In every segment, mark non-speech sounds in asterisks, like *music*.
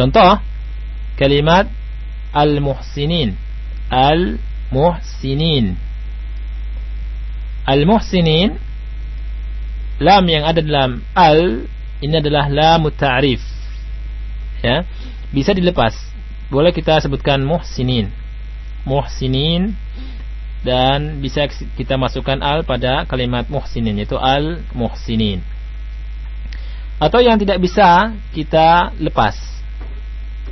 Contoh kalimat al-muhsinin. Al-muhsinin. Al-muhsinin lam yang ada dalam al ini adalah lam ta'rif. Ya. Bisa dilepas. Boleh kita sebutkan muhsinin. Muhsinin dan bisa kita masukkan al pada kalimat muhsinin yaitu al muhsinin atau yang tidak bisa kita lepas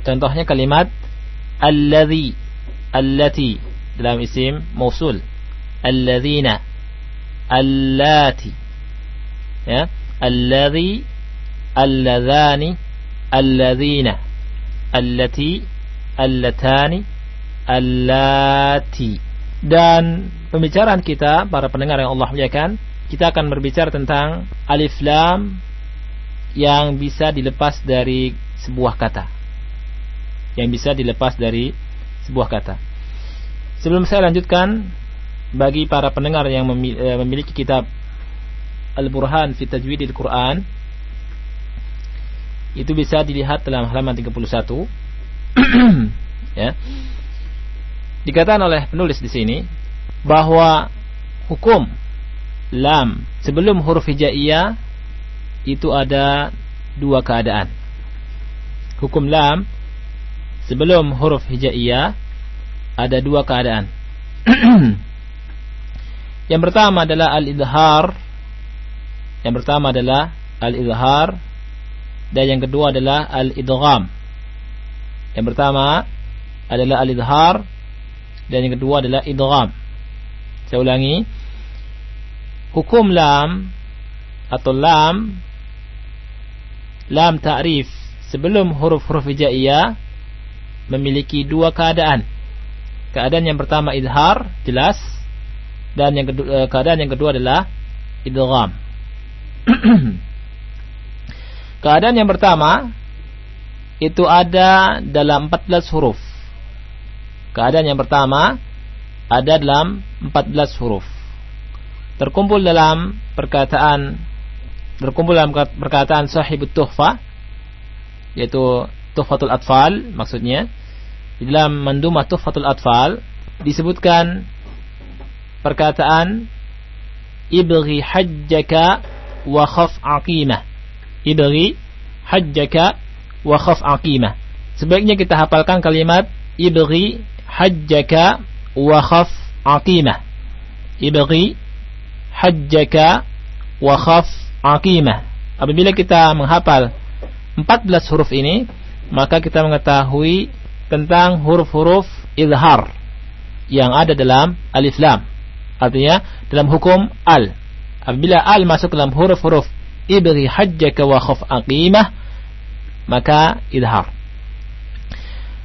contohnya kalimat alladhi allati dalam isim mausul. Alladzina allati ya. Alladhi alladhani alladzina allati allatani allati dan pembicaraan kita para pendengar yang Allah muliakan, kita akan berbicara tentang alif lam yang bisa dilepas dari sebuah kata. Yang bisa dilepas dari sebuah kata. Sebelum saya lanjutkan, bagi para pendengar yang eh, memiliki kitab Al-Burhan fi Tajwidil Quran itu bisa dilihat dalam halaman 31 *clears throat* ya Dikatakan oleh penulis di sini bahwa hukum lam sebelum huruf hijaiyah itu ada dua keadaan. Hukum lam sebelum huruf hijaiyah ada dua keadaan. *clears throat* yang pertama adalah al-idhar. Yang pertama adalah al-idhar dan yang kedua adalah al-idgham. Yang pertama adalah al-idhar dan yang kedua adalah idgham. Saya ulangi. Hukum lam atau lam lam ta'rif sebelum huruf-huruf hijaiyah memiliki dua keadaan. Keadaan yang pertama idhar, jelas, dan yang kedua, eh, keadaan yang kedua adalah idgham. *clears throat* keadaan yang pertama itu ada dalam 14 huruf. Keadaan yang pertama ada dalam 14 huruf. Terkumpul dalam perkataan terkumpul dalam perkataan sahibut tuhfa yaitu tuhfatul atfal maksudnya di dalam mandumah tuhfatul atfal disebutkan perkataan ibghi hajjaka wa khaf aqimah ibghi hajjaka wa khaf aqimah sebaiknya kita hafalkan kalimat ibghi hajjaka wa khaf aqimah. Ibghi hajjaka wa khaf aqimah. Apabila kita menghafal 14 huruf ini, maka kita mengetahui tentang huruf-huruf izhar yang ada dalam alif lam. Artinya dalam hukum al. Apabila al masuk dalam huruf-huruf ibghi hajjaka wa khaf aqimah, maka izhar.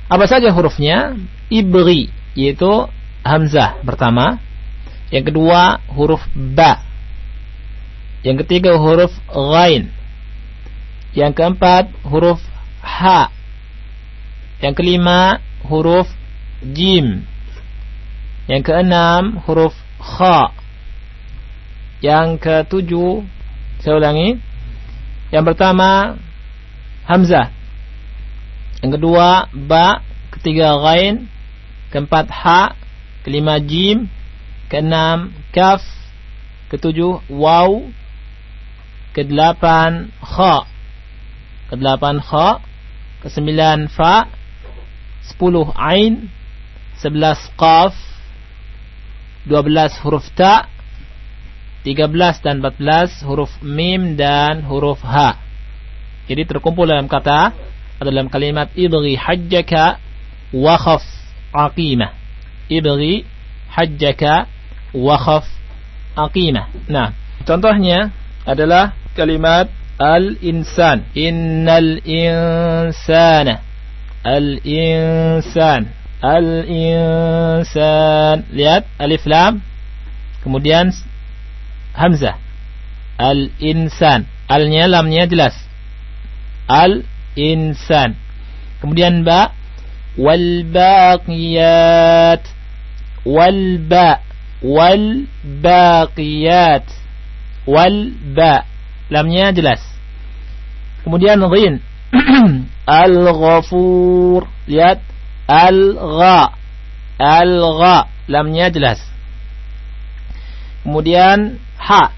Apa saja hurufnya? Ibri, yaitu hamzah pertama. Yang kedua huruf ba. Yang ketiga huruf ghain. Yang keempat huruf ha. Yang kelima huruf jim. Yang keenam huruf kha. Yang ketujuh saya ulangi. Yang pertama hamzah. Yang kedua ba, ketiga ghain, keempat ha, kelima jim, keenam kaf, ketujuh waw, kedelapan kha, kedelapan kha, kesembilan fa, sepuluh ain, sebelas qaf, dua belas huruf ta, tiga belas dan empat belas huruf mim dan huruf ha. Jadi terkumpul dalam kata dalam kalimat ibghi hajjaka wa khaf aqimah. Ibghi hajjaka wa khaf aqimah. Nah, contohnya adalah kalimat al-insan. Innal insana. Al-insan. Al-insan. Lihat alif lam. Kemudian hamzah. Al-insan. Alnya lamnya jelas. Al insan. Kemudian ba wal baqiyat wal ba wal baqiyat wal ba lamnya jelas. Kemudian ghin *clears throat* Al-Ghafur. Lihat. Al-Gha. Al-Gha. Lamnya jelas. Kemudian Ha.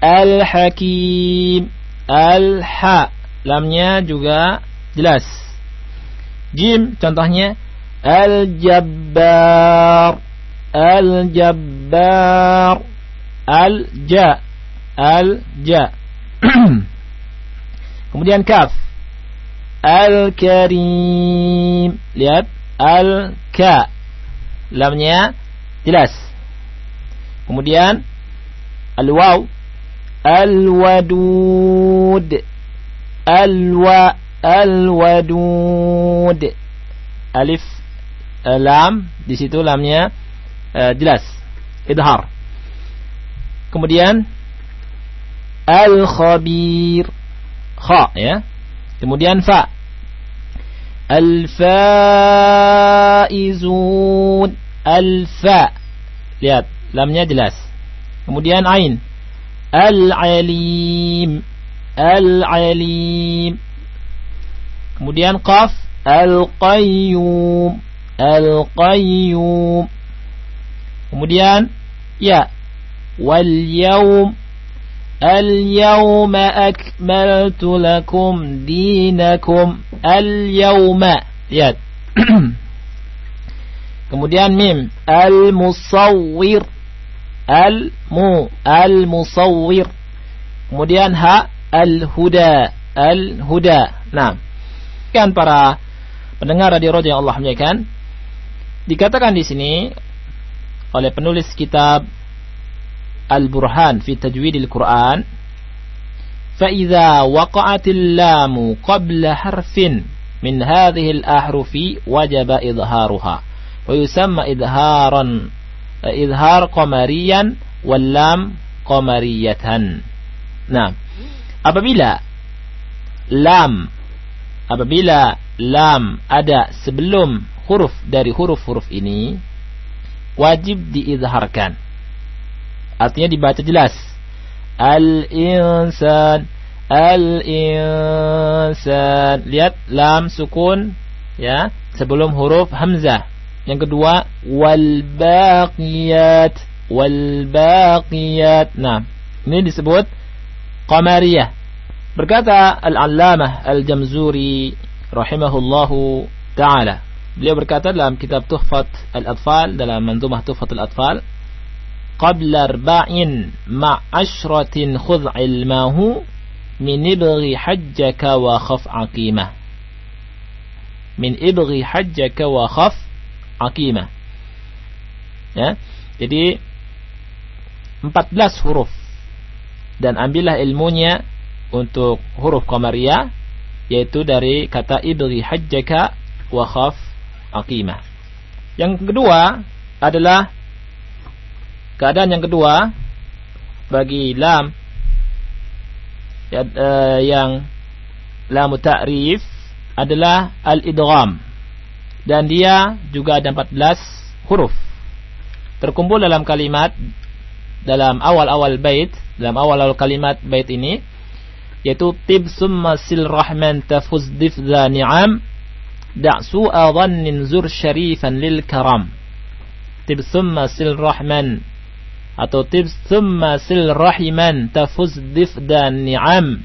Al-Hakim. Al-Ha. Lamnya juga jelas. Jim contohnya Al-Jabbar. Al-Jabbar. Al-Ja. Al-Ja. *clears throat* Kemudian kaf. Al-Karim. Lihat. Al-Ka. Lamnya jelas. Kemudian al-waw. Al-wadud. Al-wa al-wadud. Alif lam di situ lamnya uh, jelas. Idhar. Kemudian al-khabir kha ya. Kemudian fa. Al-faizun. Al-fa. Lihat, lamnya jelas. Kemudian ain. Al-alim. Al-alim. Kemudian qaf. Al-qayyum. Al-qayyum. Kemudian ya. Wal yaum اليوم أكملت لكم دينكم اليوم lihat *clears throat* kemudian mim al musawwir al mu al musawwir kemudian ha al huda al huda nah kan para pendengar radio roja yang Allah muliakan dikatakan di sini oleh penulis kitab البرهان في تجويد القرآن فإذا وقعت اللام قبل حرف من هذه الأحرف وجب إظهارها ويسمى إظهارا إظهار قمريا واللام قمرية. نعم. apabila lam apabila lam ada sebelum huruf dari huruf-huruf ini wajib diizharkan. Artinya dibaca jelas. Al-insan. Al-insan. Lihat lam sukun ya sebelum huruf hamzah. Yang kedua wal baqiyat wal baqiyat. Nah, ini disebut qamariyah. Berkata Al-Allamah Al-Jamzuri rahimahullahu taala. Beliau berkata dalam kitab Tuhfat Al-Atfal dalam manzumah Tuhfat Al-Atfal qabla arba'in مع khudh ilmahu min ibghi hajjaka wa khaf aqimah min ibghi hajjaka wa khaf ya. Jadi 14 huruf. Dan ambillah ilmunya untuk huruf qamariyah yaitu dari kata ibghi hajjaka wa khaf aqima. yang kedua adalah Keadaan yang kedua bagi lam ya, uh, yang lam ta'rif adalah al-idgham. Dan dia juga ada 14 huruf. Terkumpul dalam kalimat dalam awal-awal bait dalam awal-awal kalimat bait ini yaitu tib summa sil rahman tafuz difza ni'am da' su'a dhannin zur syarifan lil karam. Tib summa sil rahman atau tips thumma sil rahiman tafuz dan ni'am.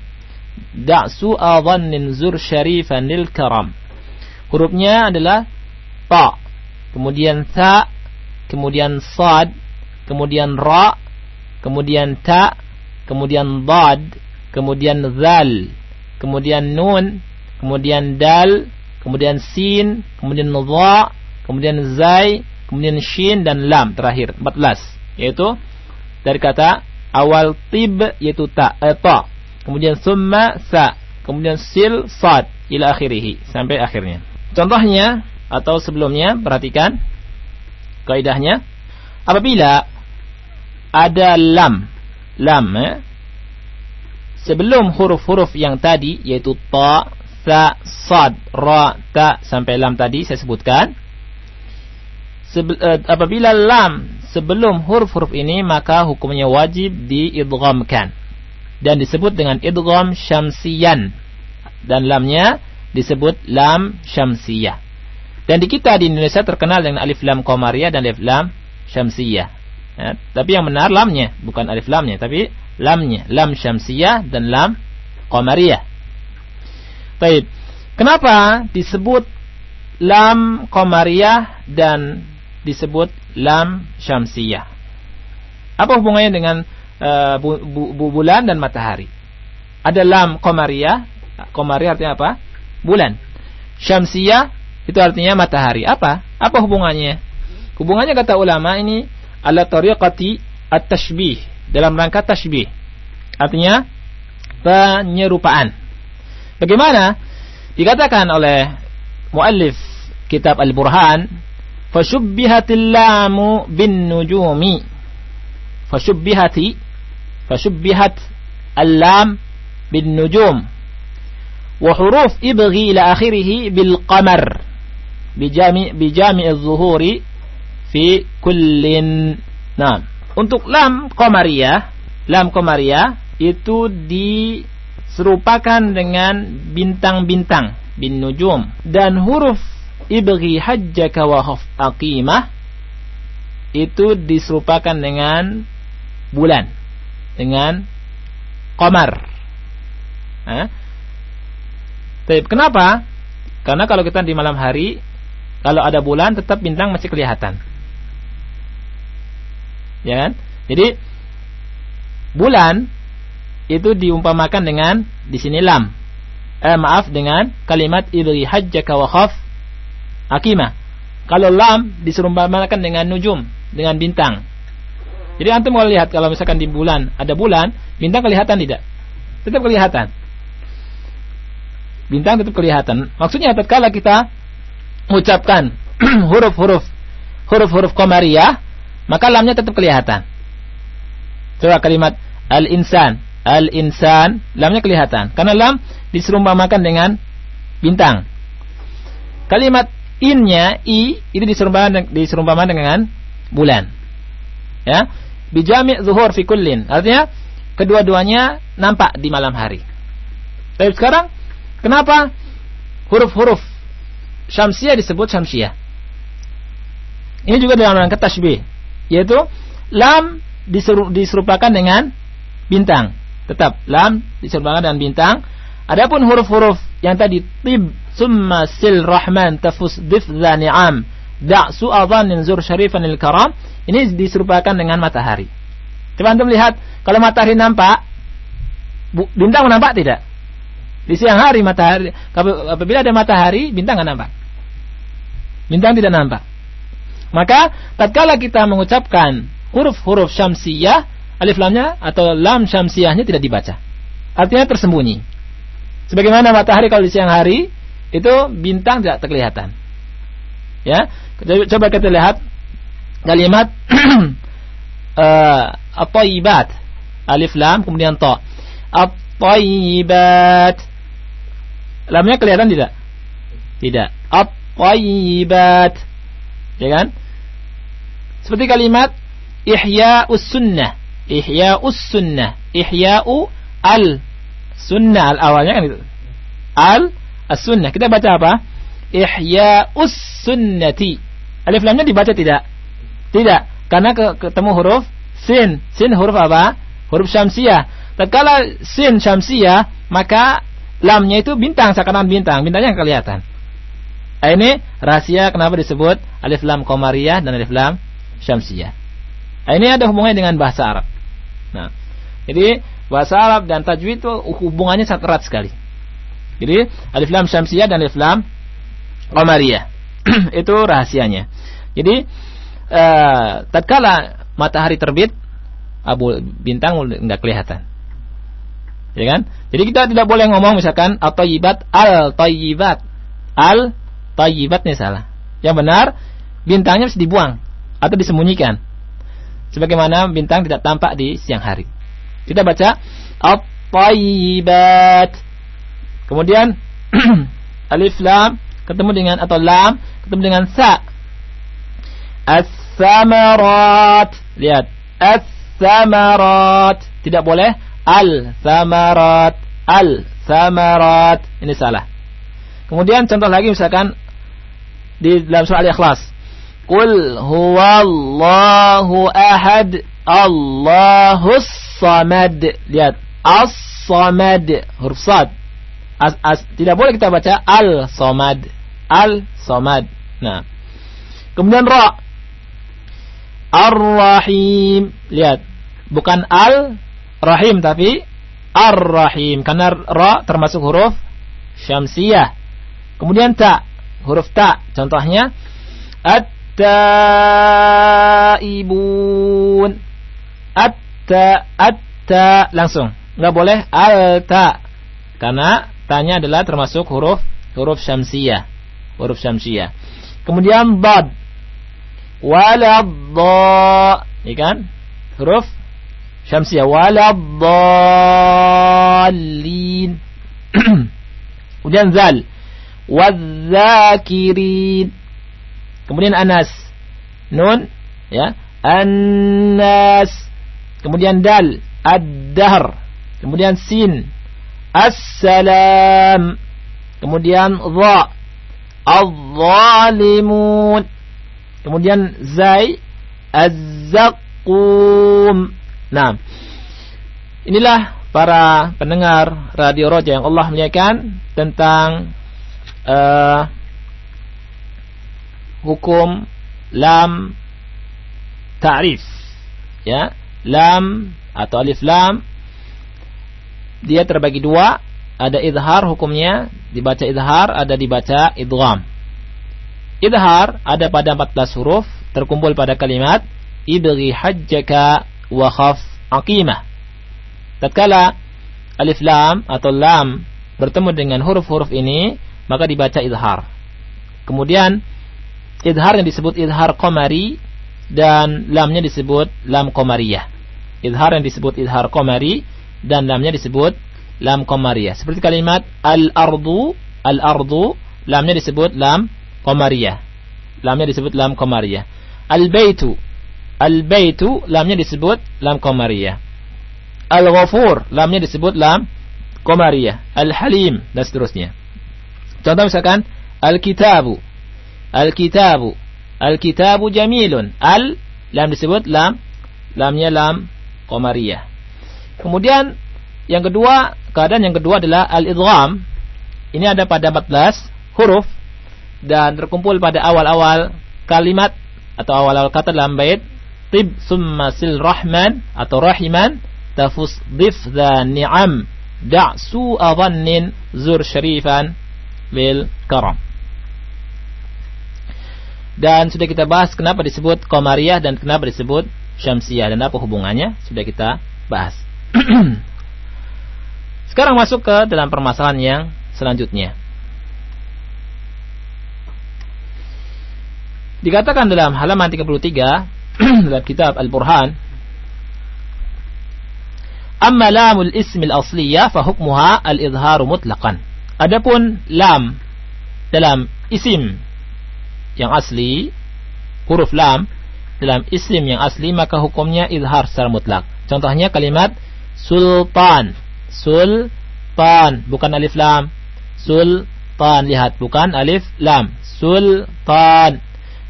Da' su'a dhannin zur syarifan lil karam. Hurufnya adalah ta kemudian tha kemudian sad kemudian ra kemudian ta kemudian dad kemudian zal kemudian nun kemudian dal kemudian sin kemudian dha kemudian zai kemudian shin dan lam terakhir 14 yaitu dari kata awal tib yaitu ta eh, ta. Kemudian summa sa. Kemudian sil sad. Ila akhirih sampai akhirnya. Contohnya atau sebelumnya perhatikan kaidahnya. Apabila ada lam lam eh, sebelum huruf-huruf yang tadi yaitu ta sa sad ra ta sampai lam tadi saya sebutkan apabila lam sebelum huruf-huruf ini maka hukumnya wajib diidghamkan dan disebut dengan idgham syamsiyan dan lamnya disebut lam syamsiyah. Dan di kita di Indonesia terkenal dengan alif lam qamariyah dan alif lam syamsiyah. Ya, tapi yang benar lamnya, bukan alif lamnya, tapi lamnya, lam syamsiyah dan lam qamariyah. Baik. Kenapa disebut lam qamariyah dan disebut lam syamsiyah? Apa hubungannya dengan uh, bu, bu, bu, bulan dan matahari? Ada lam qamariyah, qamariyah artinya apa? Bulan. Syamsiyah itu artinya matahari. Apa? Apa hubungannya? Hubungannya kata ulama ini ala tariqati at-tashbih dalam rangka tashbih. Artinya penyerupaan. Bagaimana? Dikatakan oleh muallif kitab Al-Burhan, Fasyubbihatil lamu bin nujumi. Fasyubbihati fasyubbihat al-lam bin nujum. Wa huruf ibghi ila akhirih bil qamar. Untuk lam komaria, lam komaria itu diserupakan dengan bintang-bintang bin nujum dan huruf ibghi hajjaka wa aqimah itu diserupakan dengan bulan dengan qamar Eh? Tapi kenapa? Karena kalau kita di malam hari, kalau ada bulan tetap bintang masih kelihatan. Ya kan? Jadi bulan itu diumpamakan dengan di sini lam. Eh, maaf dengan kalimat idri hajjaka wa khaf akimah. Kalau lam diserumpamakan dengan nujum, dengan bintang. Jadi antum mau lihat kalau misalkan di bulan ada bulan, bintang kelihatan tidak? Tetap kelihatan bintang tetap kelihatan. Maksudnya tatkala kita mengucapkan *clears throat* huruf-huruf huruf-huruf qamariyah, maka lamnya tetap kelihatan. Coba kalimat al-insan, al-insan, lamnya kelihatan. Karena lam diserumpamakan dengan bintang. Kalimat innya i itu diserumpamakan diserumpamakan dengan bulan. Ya. Bijami' zuhur fi kullin. Artinya kedua-duanya nampak di malam hari. Tapi sekarang Kenapa huruf-huruf syamsiah disebut syamsiah? Ini juga dalam rangka tasbih, yaitu lam diserupakan dengan bintang. Tetap lam diserupakan dengan bintang. Adapun huruf-huruf yang tadi tib summa sil rahman tafus dif ni'am da' su'adhan zur syarifan il karam ini diserupakan dengan matahari. Coba antum lihat kalau matahari nampak bintang nampak tidak? Di siang hari matahari, apabila ada matahari, bintang tidak nampak. Bintang tidak nampak. Maka tatkala kita mengucapkan huruf-huruf syamsiyah, alif lamnya atau lam syamsiyahnya tidak dibaca. Artinya tersembunyi. Sebagaimana matahari kalau di siang hari itu bintang tidak terkelihatan. Ya, coba kita lihat kalimat *clears throat* uh, at alif lam kemudian ta. At-tayyibat Lamnya kelihatan tidak? Tidak. At-tayyibat. Ya kan? Seperti kalimat ihya'us sunnah. Ihya'us sunnah. Ihya'u al sunnah al awalnya kan itu. Al as-sunnah. Kita baca apa? Ihya'us sunnati. Alif lamnya dibaca tidak? Tidak. Karena ketemu huruf sin. Sin huruf apa? Huruf syamsiah. Tatkala sin syamsiah, maka lamnya itu bintang seakan bintang bintangnya kelihatan nah, ini rahasia kenapa disebut alif lam komariah dan alif lam syamsiyah nah, ini ada hubungannya dengan bahasa Arab nah jadi bahasa Arab dan tajwid itu hubungannya sangat erat sekali jadi alif lam syamsiyah dan alif lam komariah *clears throat* itu rahasianya jadi uh, tatkala matahari terbit abu bintang nggak kelihatan ya kan? Jadi kita tidak boleh ngomong misalkan at-tayyibat al-tayyibat. Ini salah. Yang benar bintangnya harus dibuang atau disembunyikan. Sebagaimana bintang tidak tampak di siang hari. Kita baca at-tayyibat. Kemudian *clears throat* alif lam ketemu dengan atau lam ketemu dengan sa. As-samarat. Lihat, as-samarat. Tidak boleh al-thamarat, thamarat. Ini salah. Kemudian contoh lagi misalkan di dalam surah Al-Ikhlas. Qul huwallahu ahad Allahus samad. Lihat, as-samad huruf sad. As, as, tidak boleh kita baca al-samad. Al-samad. Nah. Kemudian ra. Ar-Rahim. Lihat. Bukan al-Rahim tapi Ar-Rahim. Karena ra termasuk huruf syamsiyah. Kemudian ta. Huruf ta. Contohnya. At-taibun. At-ta. At-ta. Langsung. Nggak boleh al-ta. Karena tanya adalah termasuk huruf huruf syamsiyah. Huruf syamsiyah. Kemudian bad waladha ya kan? Huruf syamsiyah. Waladhalin *clears throat* kemudian zal. Wadzakirin kemudian anas. Nun. Ya. Annas kemudian dal. Ad-dahr. Kemudian sin as-salam. Kemudian dha. Kemudian zai. Az-zaqqum. Nah, inilah para pendengar radio Roja yang Allah muliakan tentang uh, hukum lam ta'rif. Ya, lam atau alif lam dia terbagi dua, ada idhar hukumnya dibaca idhar, ada dibaca idgham. Idhar ada pada 14 huruf terkumpul pada kalimat ibghi hajjaka wa khaf aqimah. Tatkala alif lam atau lam bertemu dengan huruf-huruf ini, maka dibaca idhar. Kemudian idhar yang disebut idhar qamari dan lamnya disebut lam qamariyah. Idhar yang disebut idhar qamari dan lamnya disebut lam qamariyah. Seperti kalimat al-ardu, al-ardu lamnya disebut lam qamariyah. Lamnya disebut lam qamariyah. Al-baitu. Al-baitu lamnya disebut lam qamariyah. Al-ghafur lamnya disebut lam qamariyah. Al-halim dan seterusnya. Contoh misalkan al-kitabu. Al-kitabu. Al-kitabu jamilun. Al lam disebut lam lamnya lam qamariyah. Kemudian yang kedua, keadaan yang kedua adalah al-idgham. Ini ada pada 14 huruf dan terkumpul pada awal-awal kalimat atau awal-awal kata dalam bait tib summa sil rahman atau rahiman tafus dif dha ni'am da' su'a dhannin zur syarifan bil karam dan sudah kita bahas kenapa disebut Qamariyah dan kenapa disebut Syamsiyah dan apa hubungannya sudah kita bahas. *clears throat* Sekarang masuk ke dalam permasalahan yang selanjutnya. Dikatakan dalam halaman 33 *clears throat* dalam kitab Al-Burhan Amma lamul ismil asliyah fahukmuha al-idharu mutlaqan. Adapun lam dalam isim yang asli, huruf lam dalam isim yang asli maka hukumnya idhar secara mutlak. Contohnya kalimat sultan. Sultan bukan alif lam. Sultan lihat bukan alif lam. Sultan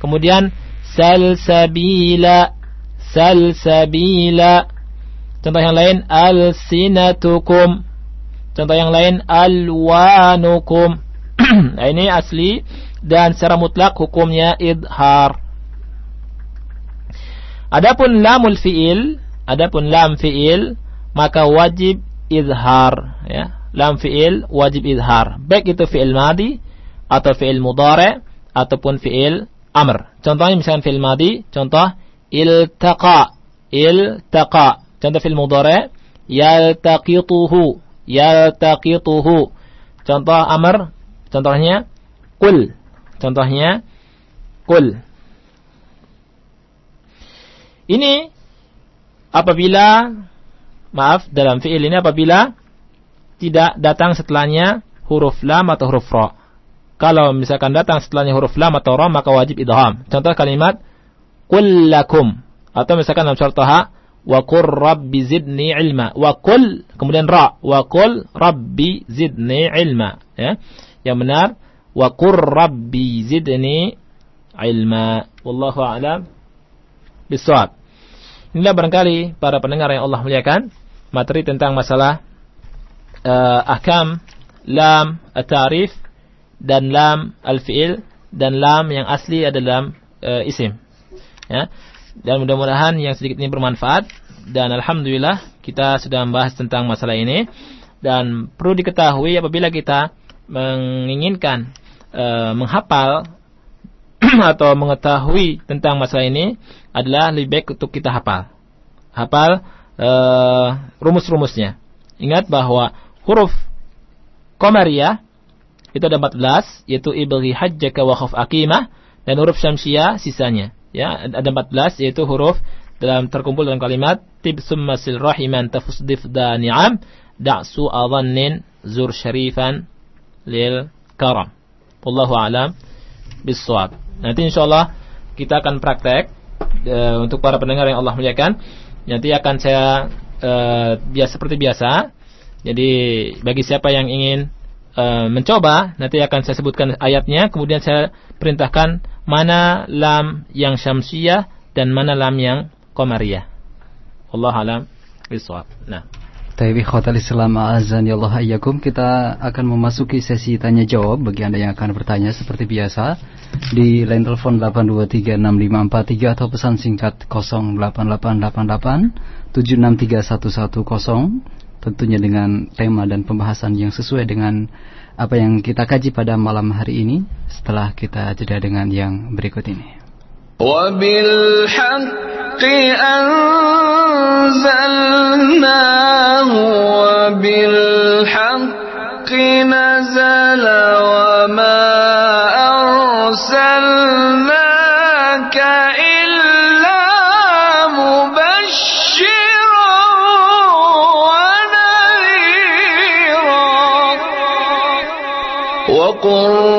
Kemudian salsabila salsabila. Contoh yang lain alsinatukum. Contoh yang lain alwanukum. *clears throat* nah, ini asli dan secara mutlak hukumnya idhar. Adapun lamul fiil, adapun lam fiil maka wajib idhar ya. Lam fiil wajib idhar. Baik itu fiil madi atau fiil mudhari ataupun fiil amr. Contohnya misalkan fil madi, contoh iltaqa, iltaqa. Contoh fil mudhari yaltaqituhu, yaltaqituhu. Contoh amr, contohnya kul. Contohnya kul. Ini apabila maaf dalam fiil ini apabila tidak datang setelahnya huruf lam atau huruf ra. Kalau misalkan datang setelahnya huruf lam atau ra maka wajib idham. Contoh kalimat kullakum atau misalkan dalam surat Taha wa qur rabbi zidni ilma. Wa qul kemudian ra. Wa qul rabbi zidni ilma. Ya. Yang benar wa qur rabbi zidni ilma. Wallahu a'lam bisawab inilah barangkali para pendengar yang Allah muliakan materi tentang masalah uh, ahkam lam at-ta'rif dan lam al-fi'il dan lam yang asli adalah uh, isim. Ya. Dan mudah-mudahan yang sedikit ini bermanfaat. Dan alhamdulillah kita sudah membahas tentang masalah ini. Dan perlu diketahui apabila kita menginginkan e, menghafal *clears throat* atau mengetahui tentang masalah ini adalah lebih baik untuk kita hafal. Hafal e, rumus-rumusnya. Ingat bahwa huruf Qamariyah itu ada 14 yaitu ibghi hajjaka wa khaf aqimah dan huruf syamsiyah sisanya. Ya ada 14 yaitu huruf dalam terkumpul dalam kalimat tib summa sil rahiman tafusdif da ni'am da'su adhannin zur syarifan lil karam. Wallahu alam bisawab nanti insyaallah kita akan praktek e, untuk para pendengar yang Allah muliakan nanti akan saya e, biasa seperti biasa jadi bagi siapa yang ingin e, mencoba nanti akan saya sebutkan ayatnya kemudian saya perintahkan mana lam yang syamsiyah dan mana lam yang qamariyah. Allah alam. Nah. Tapi khotali selama Azan Ya Allah Ayyakum Kita akan memasuki sesi tanya jawab Bagi Anda yang akan bertanya seperti biasa Di line telepon 8236543 Atau pesan singkat 08888763110 Tentunya dengan tema dan pembahasan yang sesuai dengan Apa yang kita kaji pada malam hari ini. Setelah kita jeda dengan yang berikut ini. أنزلناه وبالحق نزل وما أرسلناك إلا مبشرا ونذيرا وقل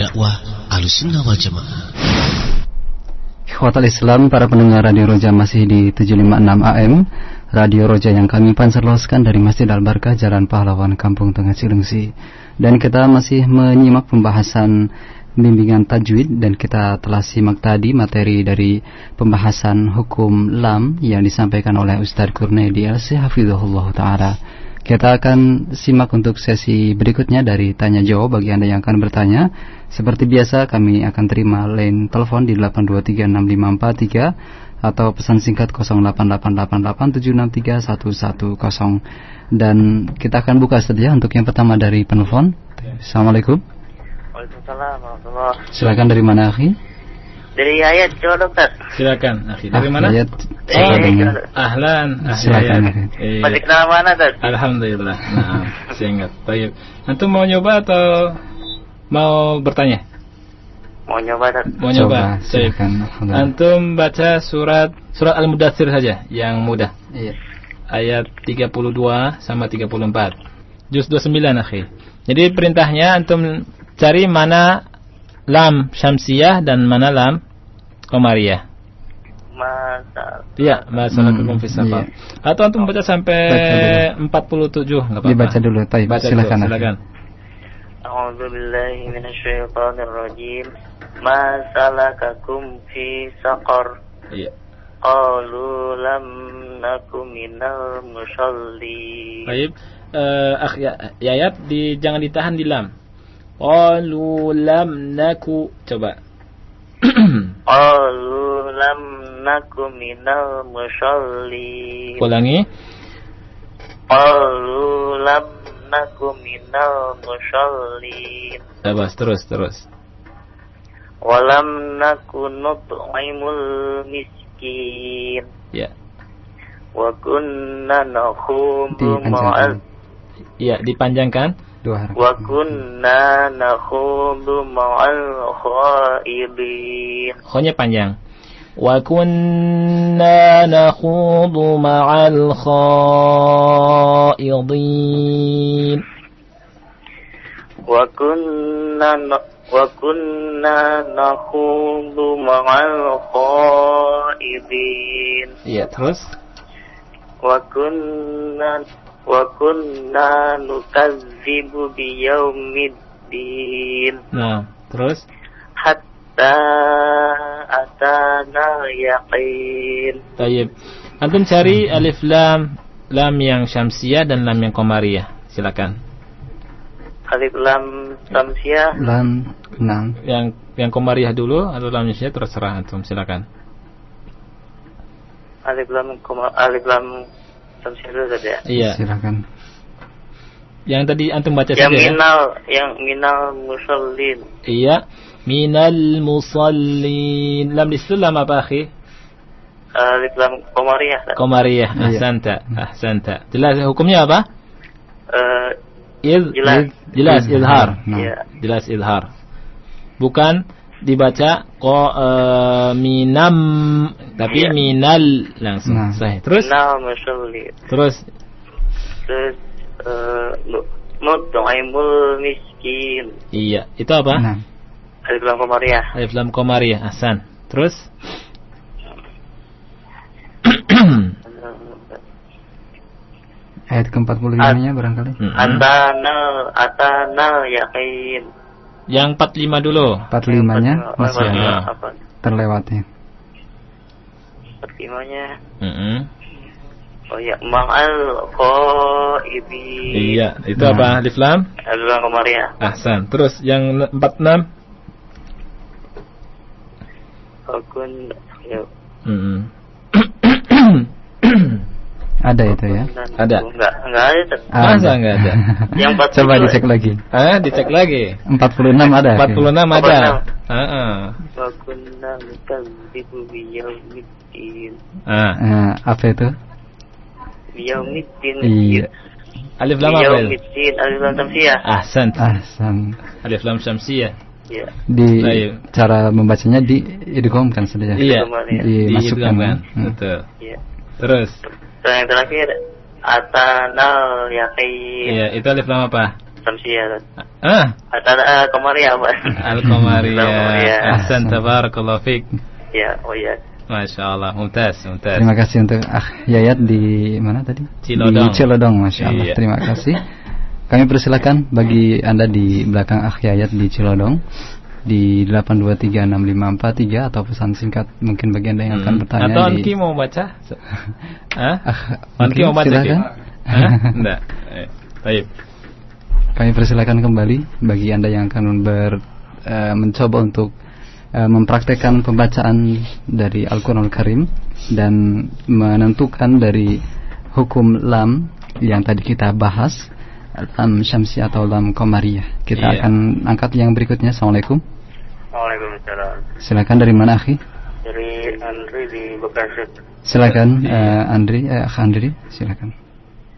Dakwah Alusunnah Wal Jamaah Ikhwatal Islam, para pendengar Radio Roja masih di 756 AM Radio Roja yang kami panserloskan dari Masjid Al-Barkah Jalan Pahlawan Kampung Tengah Cilengsi Dan kita masih menyimak pembahasan bimbingan tajwid dan kita telah simak tadi materi dari pembahasan hukum lam yang disampaikan oleh Ustadz Kurnedi LC Hafizullah Ta'ala. Kita akan simak untuk sesi berikutnya dari tanya jawab bagi Anda yang akan bertanya. Seperti biasa kami akan terima line telepon di 8236543 atau pesan singkat 088887631110 dan kita akan buka saja untuk yang pertama dari penelpon. Assalamualaikum. Waalaikumsalam warahmatullahi Silakan dari mana, Akhi? Dari Ayat, coba dokter. Silakan, Akhi. Dari ah, mana? Ayat. Eh, Ahlan, Silakan. Eh, Masih kenal mana, Dad? Alhamdulillah. Nah, saya ingat. Baik. Antum mau nyoba atau mau bertanya? Mau nyoba, Dad. Mau nyoba. Silakan. Antum baca surat surat Al-Mudathir saja yang mudah. Iya. Ayat 32 sama 34. Juz 29, Akhi. Jadi perintahnya antum cari mana lam syamsiyah dan mana lam qamariyah. Masa. Iya, masalah hmm, iya. Atau antum baca sampai baca 47 enggak apa-apa. Dibaca dulu, baik. Baca silakan. Dulu, silakan. A'udzu billahi minasyaitonir rajim. Ma salakakum fi saqar? Iya. Qalu lam nakum minal musallin. Baik. Uh, ya, ayat di jangan ditahan di lam. Qalu lam naku coba. *clears throat* Qalu lam naku minal musalli. Ulangi. Qalu lam naku minal musalli. Coba terus terus. Walam naku nut'imul miskin. Ya. Wa kunna nakhumu ma'al. Ya, dipanjangkan. Dua harakat. Wa kunna nakhudu ma'al khaidin. Khonya panjang. Wa kunna nakhudu ma'al khaidin. Wa kunna wa kunna nakhudu ma'al khaidin. Iya, terus. Wa kunna wa kunna nukadzibu biyaumiddin. Nah, terus hatta atana yaqin. Tayyib. Antum cari hmm. alif lam lam yang syamsiah dan lam yang komariah. Silakan. Alif lam syamsiah. Lam enam. Yang yang komariah dulu atau lam syamsiah terserah antum silakan. Alif lam komar, alif lam tafsir saja. Ya? Iya. Silakan. Yang tadi antum baca yang. Ya? Minal, ya. Yang minal musallin. Iya. Minal musallin. Lam disulam apa akhi? Eh, uh, lam komariyah. santa iya. Ahsanta. Ahsanta. Jelas ya, hukumnya apa? Eh, uh, Il, jelas. Jelas Jelas. Jelas. Iya. Jelas izhar. Bukan dibaca ko eh, minam tapi Iya. minal langsung. Nah. Sahih. Terus minal musallin terus terus eh, nu- nut'imul miskin iya, itu apa? Enam. alif lam komariah Alif lam qamariyah. Ahsan. Terus Ayat ke-45-nya barangkali. Mm-mm. Atanal atanal yakin Yang 45 dulu. 45-nya masih ada. apa terlewatnya. pertimanya Mm-mm. oh ya ma'al qaibin Iya, itu Nah. apa? Alif lam? alif lam komariah Ahsan. Terus yang 46? Fakun ya Mm-mm. *clears throat* *coughs* Ada itu ya. Ada. enggak enggak ada. Ah, Masa nggak ada? *laughs* Yang 47 Coba dicek lagi. Ah, dicek lagi. 46 ada. 46 ada. 46. Heeh. Ah. Eh, apa itu? biyaumiddin Iya. Alif lam apa? itu? biyaumiddin alif lam tamsiyah Ahsan. Ahsan. Alif lam syamsiyah. ya Di Baik. cara membacanya di idghamkan saja. Iya. Kemarin. Dimasukkan. Diidghamkan. Hmm. Betul. ya Terus. Dan yang terakhir atanal yakin Iya, itu alif lam apa? tamsiyah Ah, atana uh, komariah apa al-qamariyah. Al-Qamariyah. Ahsan tabarakallahu fiik. ya oh ya Masya Allah, mumtaz, mumtaz. Terima kasih untuk Ah Yayat di mana tadi? Cilodong. Di Cilodong, masya Allah. Iya. Terima kasih. Kami persilakan bagi anda di belakang Ah Yayat di Cilodong di 8236543 atau pesan singkat mungkin bagi anda yang akan Hmm. bertanya Atau di Anki mau baca? *laughs* Hah? Ah, Anki mau baca? Silakan. Hah? Enggak. Eh, Baik. Kami persilakan kembali bagi anda yang akan ber, eh, mencoba untuk eh, mempraktekkan pembacaan dari Al-Quranul Karim dan menentukan dari hukum lam yang tadi kita bahas lam syamsi atau lam komariyah. Kita Iya. akan angkat yang berikutnya. Assalamualaikum. Waalaikumsalam Silakan dari mana akhi? dari Andri di Bekasi Silakan Iya. eh, Andri, eh, Akh Andri, silakan.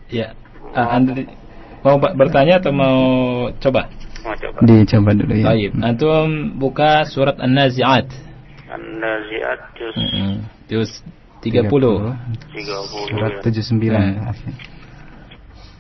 Ya. Ah, Andri mau bertanya atau mau coba? mau coba Dicoba dulu ya. Baik. Antum buka surat An-Nazi'at. An-Nazi'at juz Mm-mm. Juz 30. 30 Surat ya. 79 Eh.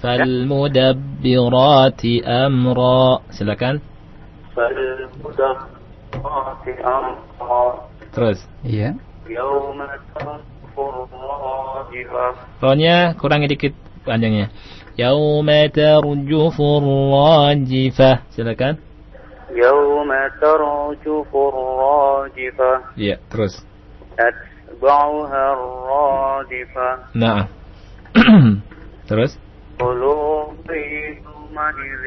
Falmudabbirati amra. Silakan. فالمدبرات أمرا Terus. Iya. يوم ترجف الراجفة Ronya kurangi dikit panjangnya. Yauma tarjufur rajifah. Silakan. يوم ترجف الراجفة Iya, terus. تتبعها الرادفة Nah. *clears throat* Terus قلوب يومئذ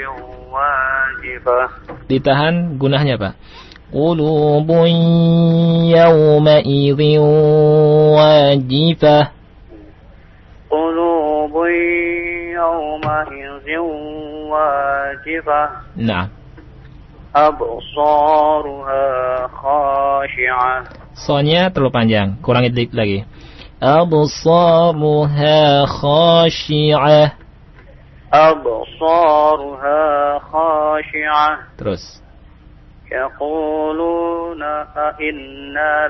واجفة ditahan gunahnya Pak. قلوب يومئذ واجفة قلوب يومئذ واجفة Nah, أبصارها خاشعة sonya terlalu panjang. Kurangi dikit lagi. أبصارها خاشعة أبصارها خاشعة Terus. يقولون أئنا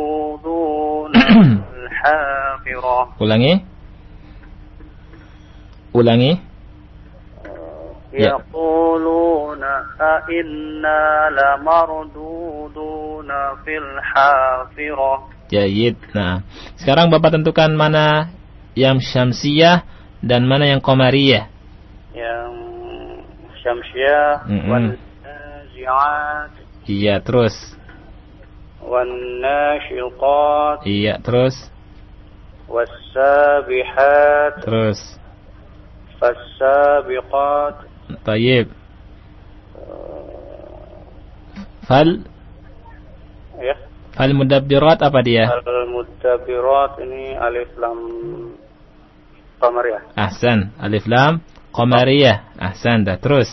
لمردودون في الحافرة Ulangi. Ulangi. Ya. يقولون أئنا لمردودون في الحافرة Jayid. Nah, sekarang Bapak tentukan mana yang syamsiyah dan mana yang qamariyah? Yang syamsiyah mm -mm. Iya, terus. Wan nashiqat. Iya, terus. Wasabihat. Terus. Fasabiqat. Tayyib. Fal Ya. Apa dia? Fal ini alif lam qamariyah. Ahsan. Alif lam qamariyah. Ahsan dah. Terus.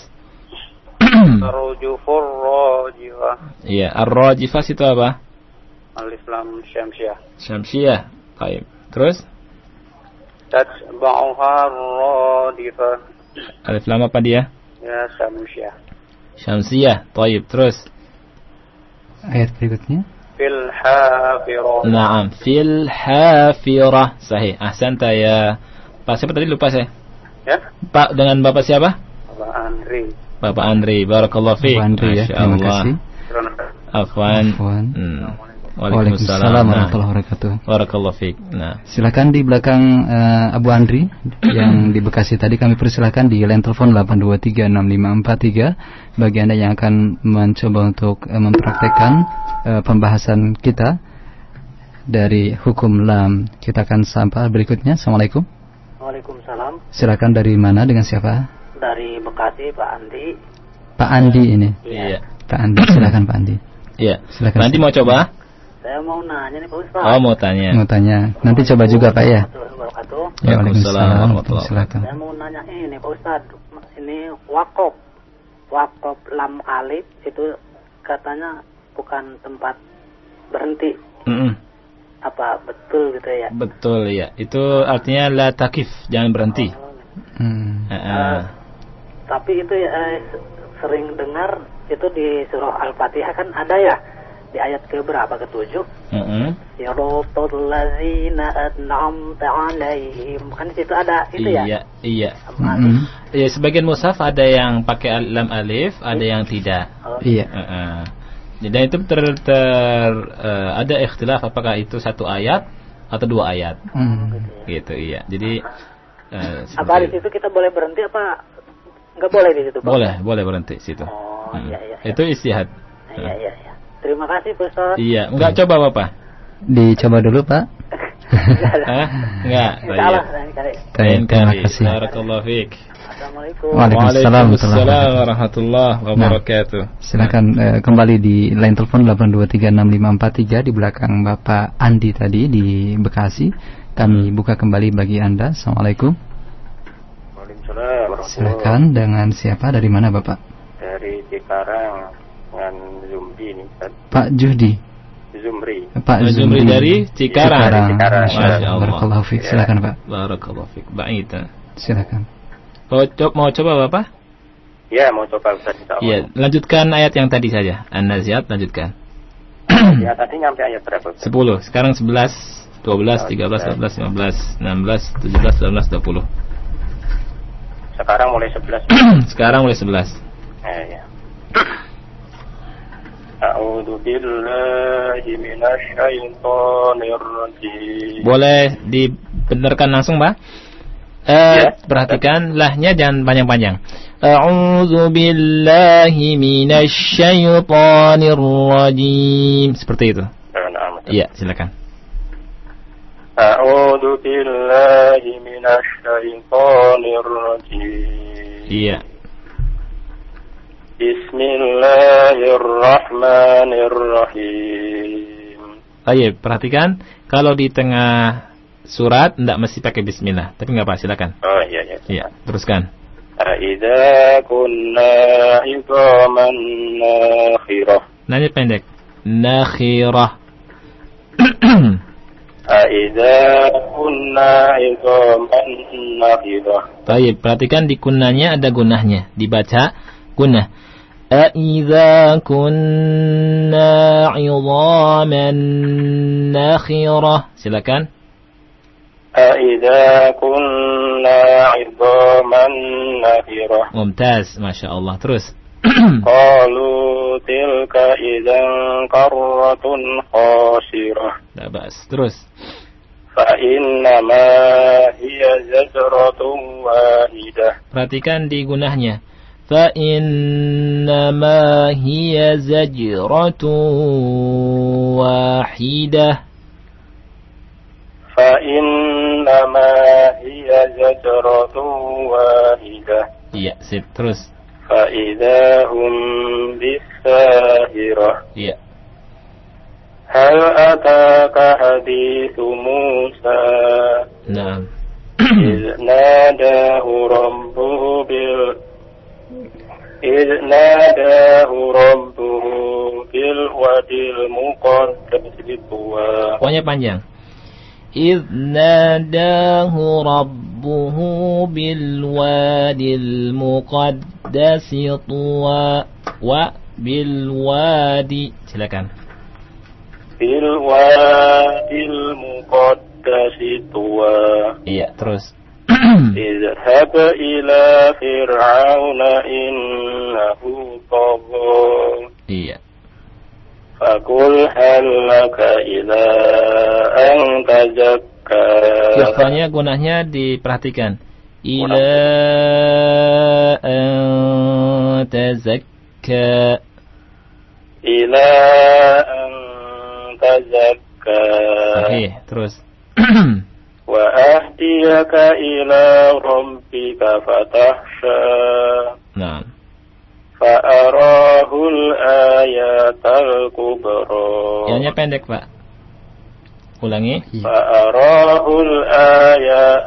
*clears throat* Tarujufur rajifah. Iya, ar-rajifah itu apa? Alif lam syamsiyah. Syamsiyah. Baik. Terus Tatba'uha radifah. alif lam apa dia? Ya syamsiyah. Syamsiyah. Baik. Terus Ayat berikutnya. Fil hafirah. Naam, fil hafirah. Sahih. Ahsanta ya. Pak siapa tadi lupa saya? Ya. Pak dengan Bapak siapa? Pak Andri. Bapak Andri. Barakallahu fiik. Bapak Andri ya, terima kasih. Afwan. Afwan. Hmm. Waalaikumsalam Nah, warahmatullahi wabarakatuh. Barakallahu fiik. Nah, Silakan di belakang eh, Abu Andri yang di Bekasi tadi kami persilakan di line telepon 8236543 bagi Anda yang akan mencoba untuk eh, mempraktekkan eh, pembahasan kita dari hukum lam. Kita akan sampai berikutnya. Assalamualaikum. Waalaikumsalam. Silakan dari mana dengan siapa? Dari Bekasi Pak Andi. Pak Andi ini. iya. Pak Andi, silakan Pak Andi. Iya. Silakan. Nanti mau coba? Saya mau nanya nih Pak Ustaz. Oh, mau tanya. Mau tanya. Nanti coba juga Pak ya. Ya, Waalaikumsalam warahmatullahi Silakan. Saya mau nanya ini Pak Ustaz, ini wakop, wakop lam alif itu katanya bukan tempat berhenti, Mm-mm. Apa betul gitu ya? Betul ya. Itu artinya la takif, jangan berhenti. Hmm. Heeh. Tapi itu ya sering dengar itu di surah Al-Fatihah kan ada ya di ayat ke berapa ketujuh Heeh. Siratal ladzina an'amta alaihim kan di situ ada itu ya Iya, iya. Mm-mm. Ya, sebagian mushaf ada yang pakai lam alif, ada yang tidak. Iya. Heeh. Dan itu ter, ter eh, ada ikhtilaf apakah itu satu ayat atau dua ayat. Hmm. Gitu, iya. Jadi eh, apa di situ kita boleh berhenti apa nggak boleh di situ Pak? boleh, boleh berhenti situ. oh Hmm. iya iya Itu istihad. iya iya iya terima kasih Pak Ustaz Iya, enggak coba Bapak? Dicoba dulu Pak. Hah? Enggak. Allah lain kali. Baik, terima kasih. Barakallahu fiik. Assalamualaikum Waalaikumsalam Waalaikumsalam warahmatullahi wabarakatuh. Silakan eh, kembali di line telepon 8236543 di belakang Bapak Andi tadi di Bekasi. Kami buka kembali bagi Anda. Assalamualaikum. Waalaikumsalam Silakan dengan siapa dari mana Bapak? dari Cikarang dengan Zumri ini. Pak Juhdi. Zumri Pak Pak Zumri dari Cikarang. Cikarang. Masya Masya Allah. Allah. Barakallahu fiik. Silakan Pak. Barakallahu fiik. Baik. Silakan. Mau coba, mau coba Bapak? ya mau coba Ustaz Iya, lanjutkan ayat yang tadi saja. An-Naziat lanjutkan. *clears throat* ya tadi nyampe ayat berapa Ustaz? 10, sekarang 11, 12, 13, 14, 15, 16, 17, 18, 20. sekarang mulai 11 *clears throat* sekarang mulai 11. Eh, ya. A'udzu billahi minasyaitonir rajim. Boleh dibenarkan langsung, Pak? Uh, yeah. perhatikan lahnya jangan panjang-panjang. A'udzu billahi minasyaitonir rajim. Seperti itu. Iya, silakan. A'udzu billahi minasyaitonir rajim. Iya. Bismillahirrahmanirrahim. Ayo, perhatikan kalau di tengah surat tidak mesti pakai bismillah, tapi nggak apa, silakan. Oh iya iya. Iya, teruskan. أإذا كنا عظاما ناخرة Nanya pendek. Nakhirah. *clears throat* أإذا كنا عظاما ناخرة Baik, perhatikan di kunanya ada gunahnya. Dibaca gunah. أَإِذَا كُنَّا عِظَامًا نَخِرَةً Silakan. أإذا كنا عظاما نخرة Mumtaz, Masya Allah. Terus. قالوا تلك إذا قرة خاسرة Tidak bas. Terus. فإنما هي زجرة واحدة Perhatikan di gunahnya. فَإِنَّمَا هِيَ زَجْرَةٌ وَاحِدَةٌ فإنما هي زجرة واحدة Iya, sip. Terus. فإذا هم بالساهرة Iya. هل أتاك حديث موسى Nah. إذ ناداه ربه بال إذ ناداه ربه بالوادي المقدس طوى Pokoknya panjang. إذ ناداه ربه بالوادي المقدس طوى وبالوادي silakan بالوادي المقدس طوى iya terus اذهب إلى فرعون إنه طغى iya Fakul halaka ila an tazakka. Yaqanya gunahnya diperhatikan. Ila an tazakka. Ila an tazakka. Oke, terus. *clears throat* Wa ahdiyaka ila rabbika fatahsha. Nah. Fa'arahul ayatal kubro Yanya pendek pak Ulangi iya. Fa'arahul ayat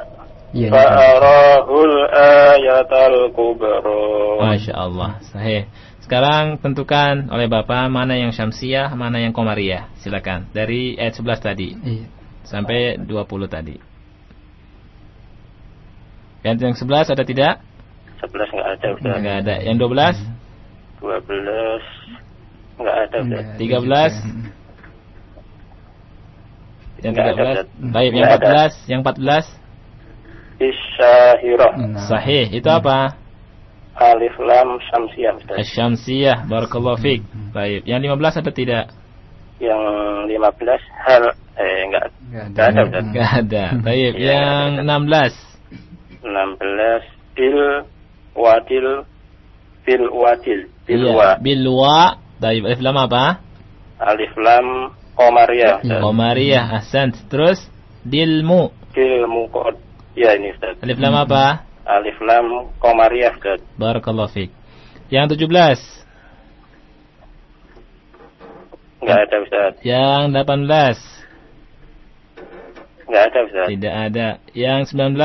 Ya, Fa'arahul ayatal kubro Masya Allah Sahih sekarang tentukan oleh Bapak mana yang syamsiah, mana yang komariah. Silakan. Dari ayat 11 tadi. Iya. Sampai 20 tadi. Yang yang 11 ada tidak? 11 enggak ada. Enggak ada. Yang 12? Hmm. 12 nggak ada Ustaz Enggak, 13. juga. Yang Nggak ada, 13? Ustaz. Baik, yang Nggak ada. 14? Yang 14? Isyahirah Nah. Sahih. Itu apa? Alif Lam Syamsiyah Ustaz Asyamsiyah. Barakallahu fiik. Baik. Yang 15 ada tidak? Yang 15 hal Eh nggak Nggak nggak ada Ustaz Enggak ada. Baik. Iya, Yang nggak ada. 16. 16 Bil Wadil Bil Wadil Bil Iya. Wa Bilwa. Baik. Alif lam apa? Alif Lam Komariah Ustaz Qamariyah. Ahsant. Terus dilmu. Bil Mukod Ya ini Ustaz Alif lam apa? Alif Lam Komariah Ustaz Barakallahu fiik. Yang 17. Nggak ada Ustaz Yang 18. Nggak ada Ustaz Tidak ada. Yang 19.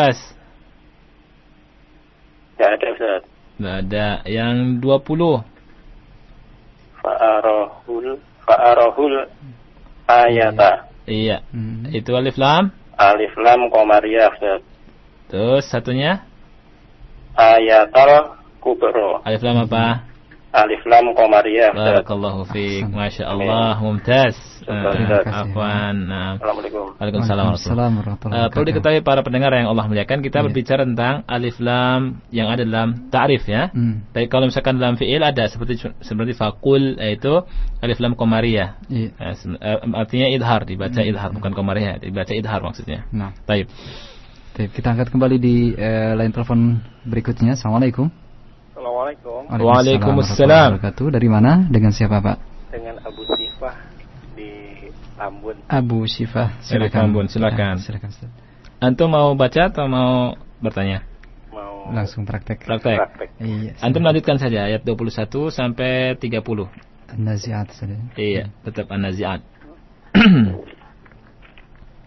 Nggak ada Ustaz Ada. Yang 20. Fa'arahul Fa'arahul Ayata Iya. Hmm. Itu alif lam. Alif Lam Komariah Terus satunya Ayatal Kubro alif lam apa? Alif Lam Komariah Ustaz Barakallahu fiik. Masya Allah. Mumtaz. Eh. Afwan. Nah. Assalamualaikum Waalaikumsalam warahmatullahi Eh, perlu diketahui para pendengar yang Allah muliakan kita Iya. berbicara tentang alif lam yang ada dalam ta'rif ya. Hmm. Tapi kalau misalkan dalam fiil ada seperti seperti fakul yaitu alif lam komariyah. Iya. Eh, artinya idhar dibaca idhar bukan komariyah dibaca idhar maksudnya. Nah, Baik. baik, kita angkat kembali di eh, line telepon berikutnya. Assalamualaikum. Assalamualaikum Waalaikumsalam. warahmatullahi wabarakatuh. Dari mana? Dengan siapa, Pak? dengan Abu Sifah di Tambun. Abu Syifa, Dari Tambun, silakan. Ya, silakan Ustaz. Antum mau baca atau mau bertanya? Mau Langsung praktek. Praktek. praktek. Iya. Antum lanjutkan saja ayat 21 sampai 30. Naziat saja. Iya, tetap an-nazi'at. *clears throat*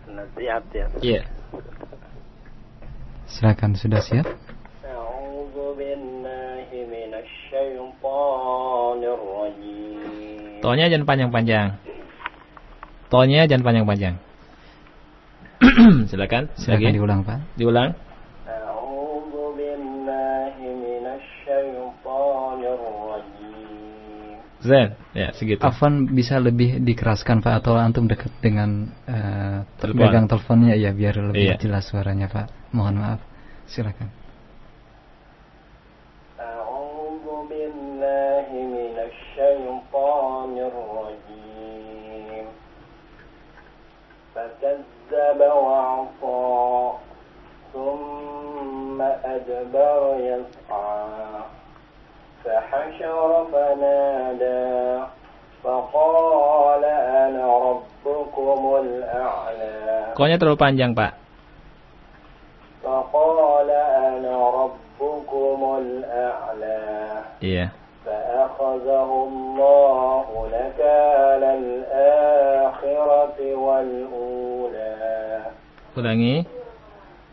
Naziat ya. Iya. Silakan sudah siap? أعوذ بالله من الشيطان الرجيم Tonya jangan panjang-panjang. Tonya jangan panjang-panjang. *clears throat* Silakan. Silakan Lagi. diulang, Pak. Diulang. Zen, ya segitu. Afan bisa lebih dikeraskan Pak atau antum dekat dengan uh, pegang teleponnya ya biar lebih iya. jelas suaranya Pak. Mohon maaf. Silakan. فكذب وعصى ثم أدبر يسعى فحشر فنادى فقال أنا ربكم الأعلى Konya terlalu panjang, Pak. فقال أنا ربكم الأعلى Iya. فأخذه الله نكال الآخرة والأولى Ulangi.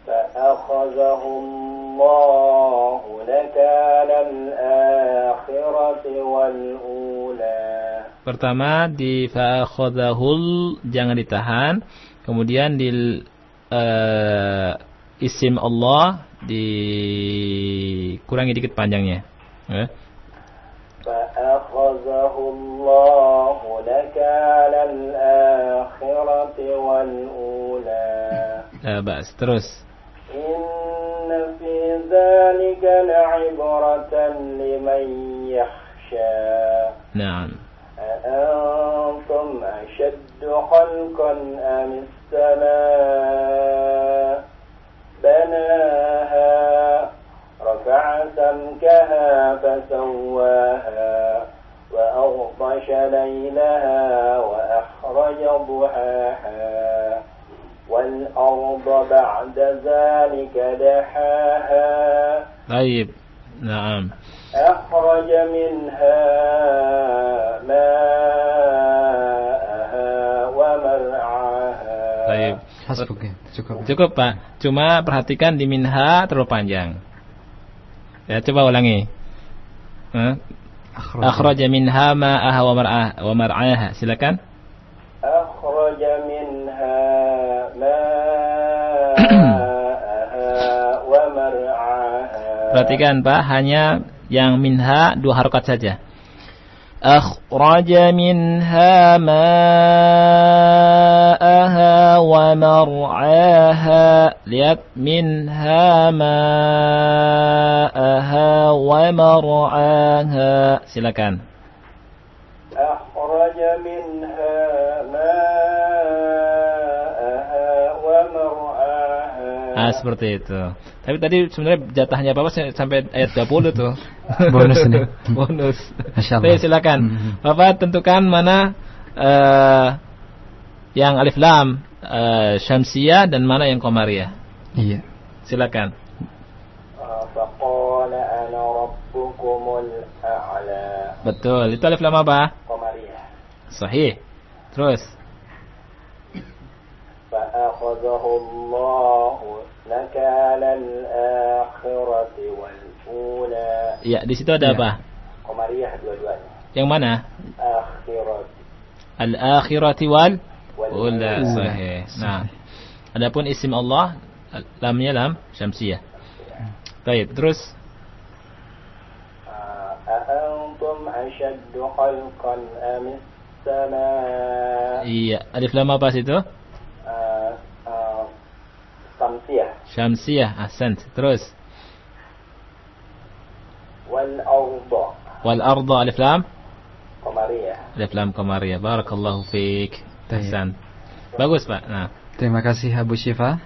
فأخذه الله نكال الآخرة والأولى Pertama di fa'akhadhahul jangan ditahan. Kemudian di eh, isim Allah dikurangi dikit panjangnya. Eh? فأخذه الله نكال الآخرة والأولى Eh, bas. Terus. إن في ذلك لعبرة لمن يخشى Naam. أأنتم أشد خلقا أم السماء بناها رفع سمكها فسواها وأغطش ليلها وأخرج ضحاها والأرض بعد ذلك دحاها Baik. Naam. أخرج منها ماءها ومرعاها Baik. Hasbuk ya. Cukup. Cukup, Pak. Cuma perhatikan di minha terlalu panjang. Ya, coba ulangi. Eh? Akhraj. Akhraja minha ma'aha wa mar'aha wa mar'aha. Silakan. أخرج منها ماءها ومرعاها Perhatikan Pak, hanya yang minha dua harokat saja. Akhraja minha ma'aha wa mar'aha. Lihat minha ma'aha wa mar'aha. Silakan. أخرج منها Ah, seperti itu. Tapi tadi sebenarnya jatahnya Bapak sa- sampai ayat 20 tuh. *laughs* Bonus ini. *laughs* Bonus. Masya Allah. Baik, silakan. Mhm. Bapak tentukan mana eh, yang alif lam eh, syamsiyah dan mana yang qamariyah. Iya. Silakan. فقال أنا ربكم الأعلى Betul. Itu alif lam apa? قمرية Sahih. Terus. فأخذه الله نكال الآخرة والأولى Ya, di situ ada Ya. apa? قمرية dua-duanya Yang mana? آخرة Al-akhirati wal wal ula. Ula. Sahih. Nah. Adapun isim Allah lamnya lam syamsiyah. Baik, terus أأنتم أشد خلقا أم السماء iya, alif lam apa situ? Syamsiyah, Ahsan Terus. Wal arda. Wal arda alif lam? Qamariyah. Alif lam qamariyah. Barakallahu fiik. Ahsan. Bagus, Pak. Nah. Terima kasih Abu Syifa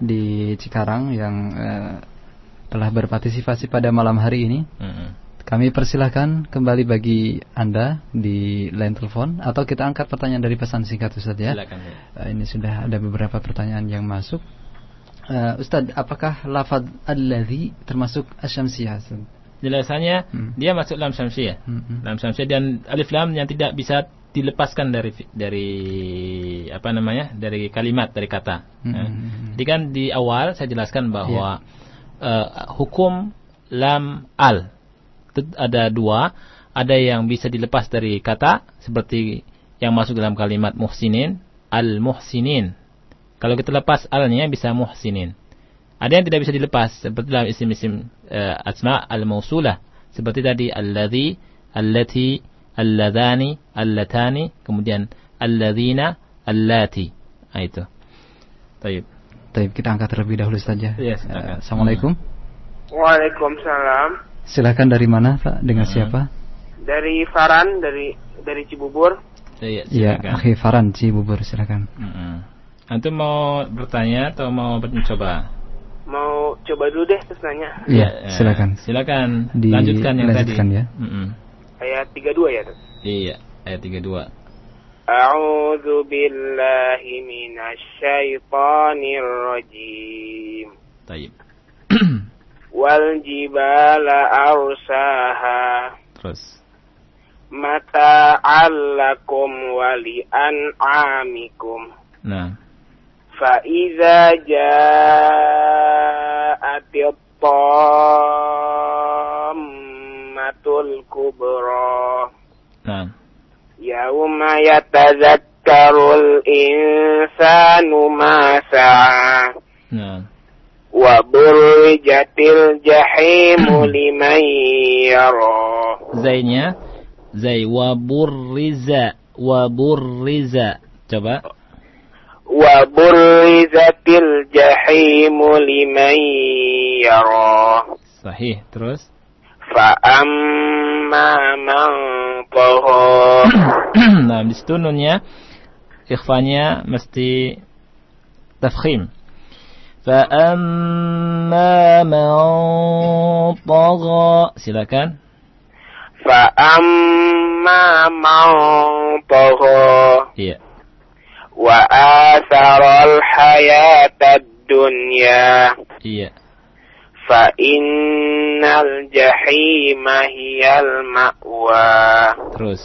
di Cikarang yang uh, telah berpartisipasi pada malam hari ini. Mm -hmm. Kami persilahkan kembali bagi Anda di line telepon atau kita angkat pertanyaan dari pesan singkat Ustaz ya. Silakan, eh, ini sudah ada beberapa pertanyaan yang masuk. Eh, Ustaz, apakah lafaz alladhi termasuk asyamsiyah? Jelasannya Hmm. dia masuk lam syamsiyah. Hmm, hmm. Lam syamsiyah dan alif lam yang tidak bisa dilepaskan dari dari apa namanya? dari kalimat dari kata. Hmm, Ya. hmm, hmm. Jadi kan di awal saya jelaskan bahwa eh, hukum lam al ada dua, ada yang bisa dilepas dari kata seperti yang masuk dalam kalimat muhsinin, al muhsinin. Kalau kita lepas alnya bisa muhsinin. Ada yang tidak bisa dilepas seperti dalam isim-isim eh, asma al mausulah seperti tadi alladhi, allati, alladhani, allatani, kemudian alladzina, allati. Nah, itu. Baik. Baik, kita angkat terlebih dahulu saja. Iya, silakan. Assalamualaikum. Waalaikumsalam. Silakan dari mana Pak? Dengan Hmm. siapa? Dari Faran dari dari Cibubur. Iya, Iya, silakan. Akhi Faran Cibubur, silakan. Mm-mm. Antum mau bertanya atau mau mencoba? Mau coba dulu deh terus nanya. Iya, eh, silakan. Silakan. Di- Lanjutkan yang lanjutkan tadi. ya. Mm-mm. Ayat 32 ya, terus. Iya, ayat 32. A'udzu billahi minasy syaithanir rajim. Taib. *clears throat* Wal jibala arsaha Terus. wa li an'amikum. Nah, فإذا جاءت الطامة الكبرى nah. يوم يتذكر الإنسان ما سعى Nah. وبرجت الجحيم لمن يرى Zainya zai wa burriza wa burriza. Coba. وبرزت الجحيم لمن يرى Sahih. Terus. فأما من طغى *clears throat* nah, di situ nunnya ikhfanya mesti tafkhim. فأما من طغى silakan فأما من طغى iya wa atharul hayatad dunya. Iya. Fa innal jahima hiyal ma'wa. Terus.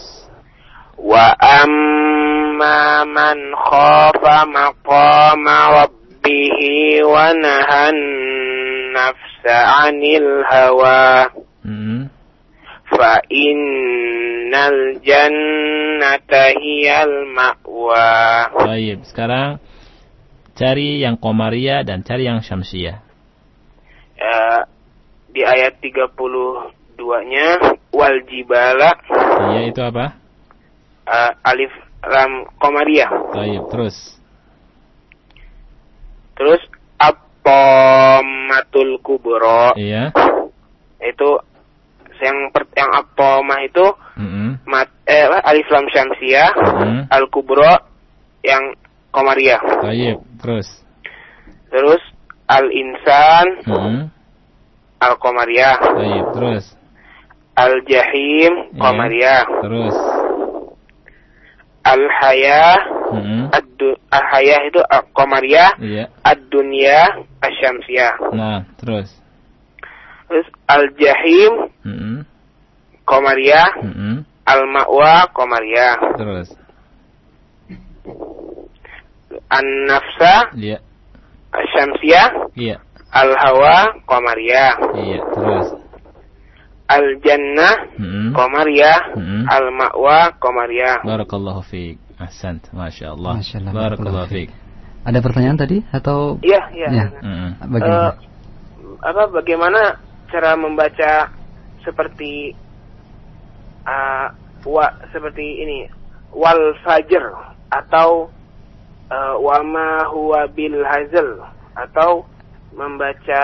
Wa amma man khafa maqama rabbih wa nahan nafsa 'anil hawa. Hmm fa'innal jannata hiyal ma'wa. Baik, sekarang cari yang komaria dan cari yang syamsia. Uh, eh, di ayat 32-nya wal jibala. Iya, itu apa? Uh, alif Ram komaria. Baik, terus. Terus apomatul kubro. Iya. Itu yang per, yang apomah itu Mm-mm. mat, eh, apa, alif lam syamsiyah Mm-mm. al kubro yang qamariyah. Baik, terus. Terus al insan Mm-mm. al qamariyah. Baik, terus. Al jahim Iya. qamariyah. Terus. Al haya Mm-mm. ad al haya itu al qamariyah. Iya. Ad dunya asyamsiyah. Nah, terus. Terus al jahim Mm-mm. qamariyah. Mm-mm. Al ma'wa qamariyah. Terus. An nafsa Iya. asyamsiyah. Iya. Al hawa qamariyah. Iya, terus. Al jannah Mm-mm. qamariyah. Mm-mm. Al ma'wa qamariyah. Barakallahu fiik. Ahsant. Allah. Masya Allah, Barakallahu fiik. Ada pertanyaan tadi atau Iya, iya. Ya. Mm-mm. bagaimana? Eh, apa bagaimana cara membaca seperti uh, wa seperti ini wal fajr atau uh, wa ma huwa bil hazl atau membaca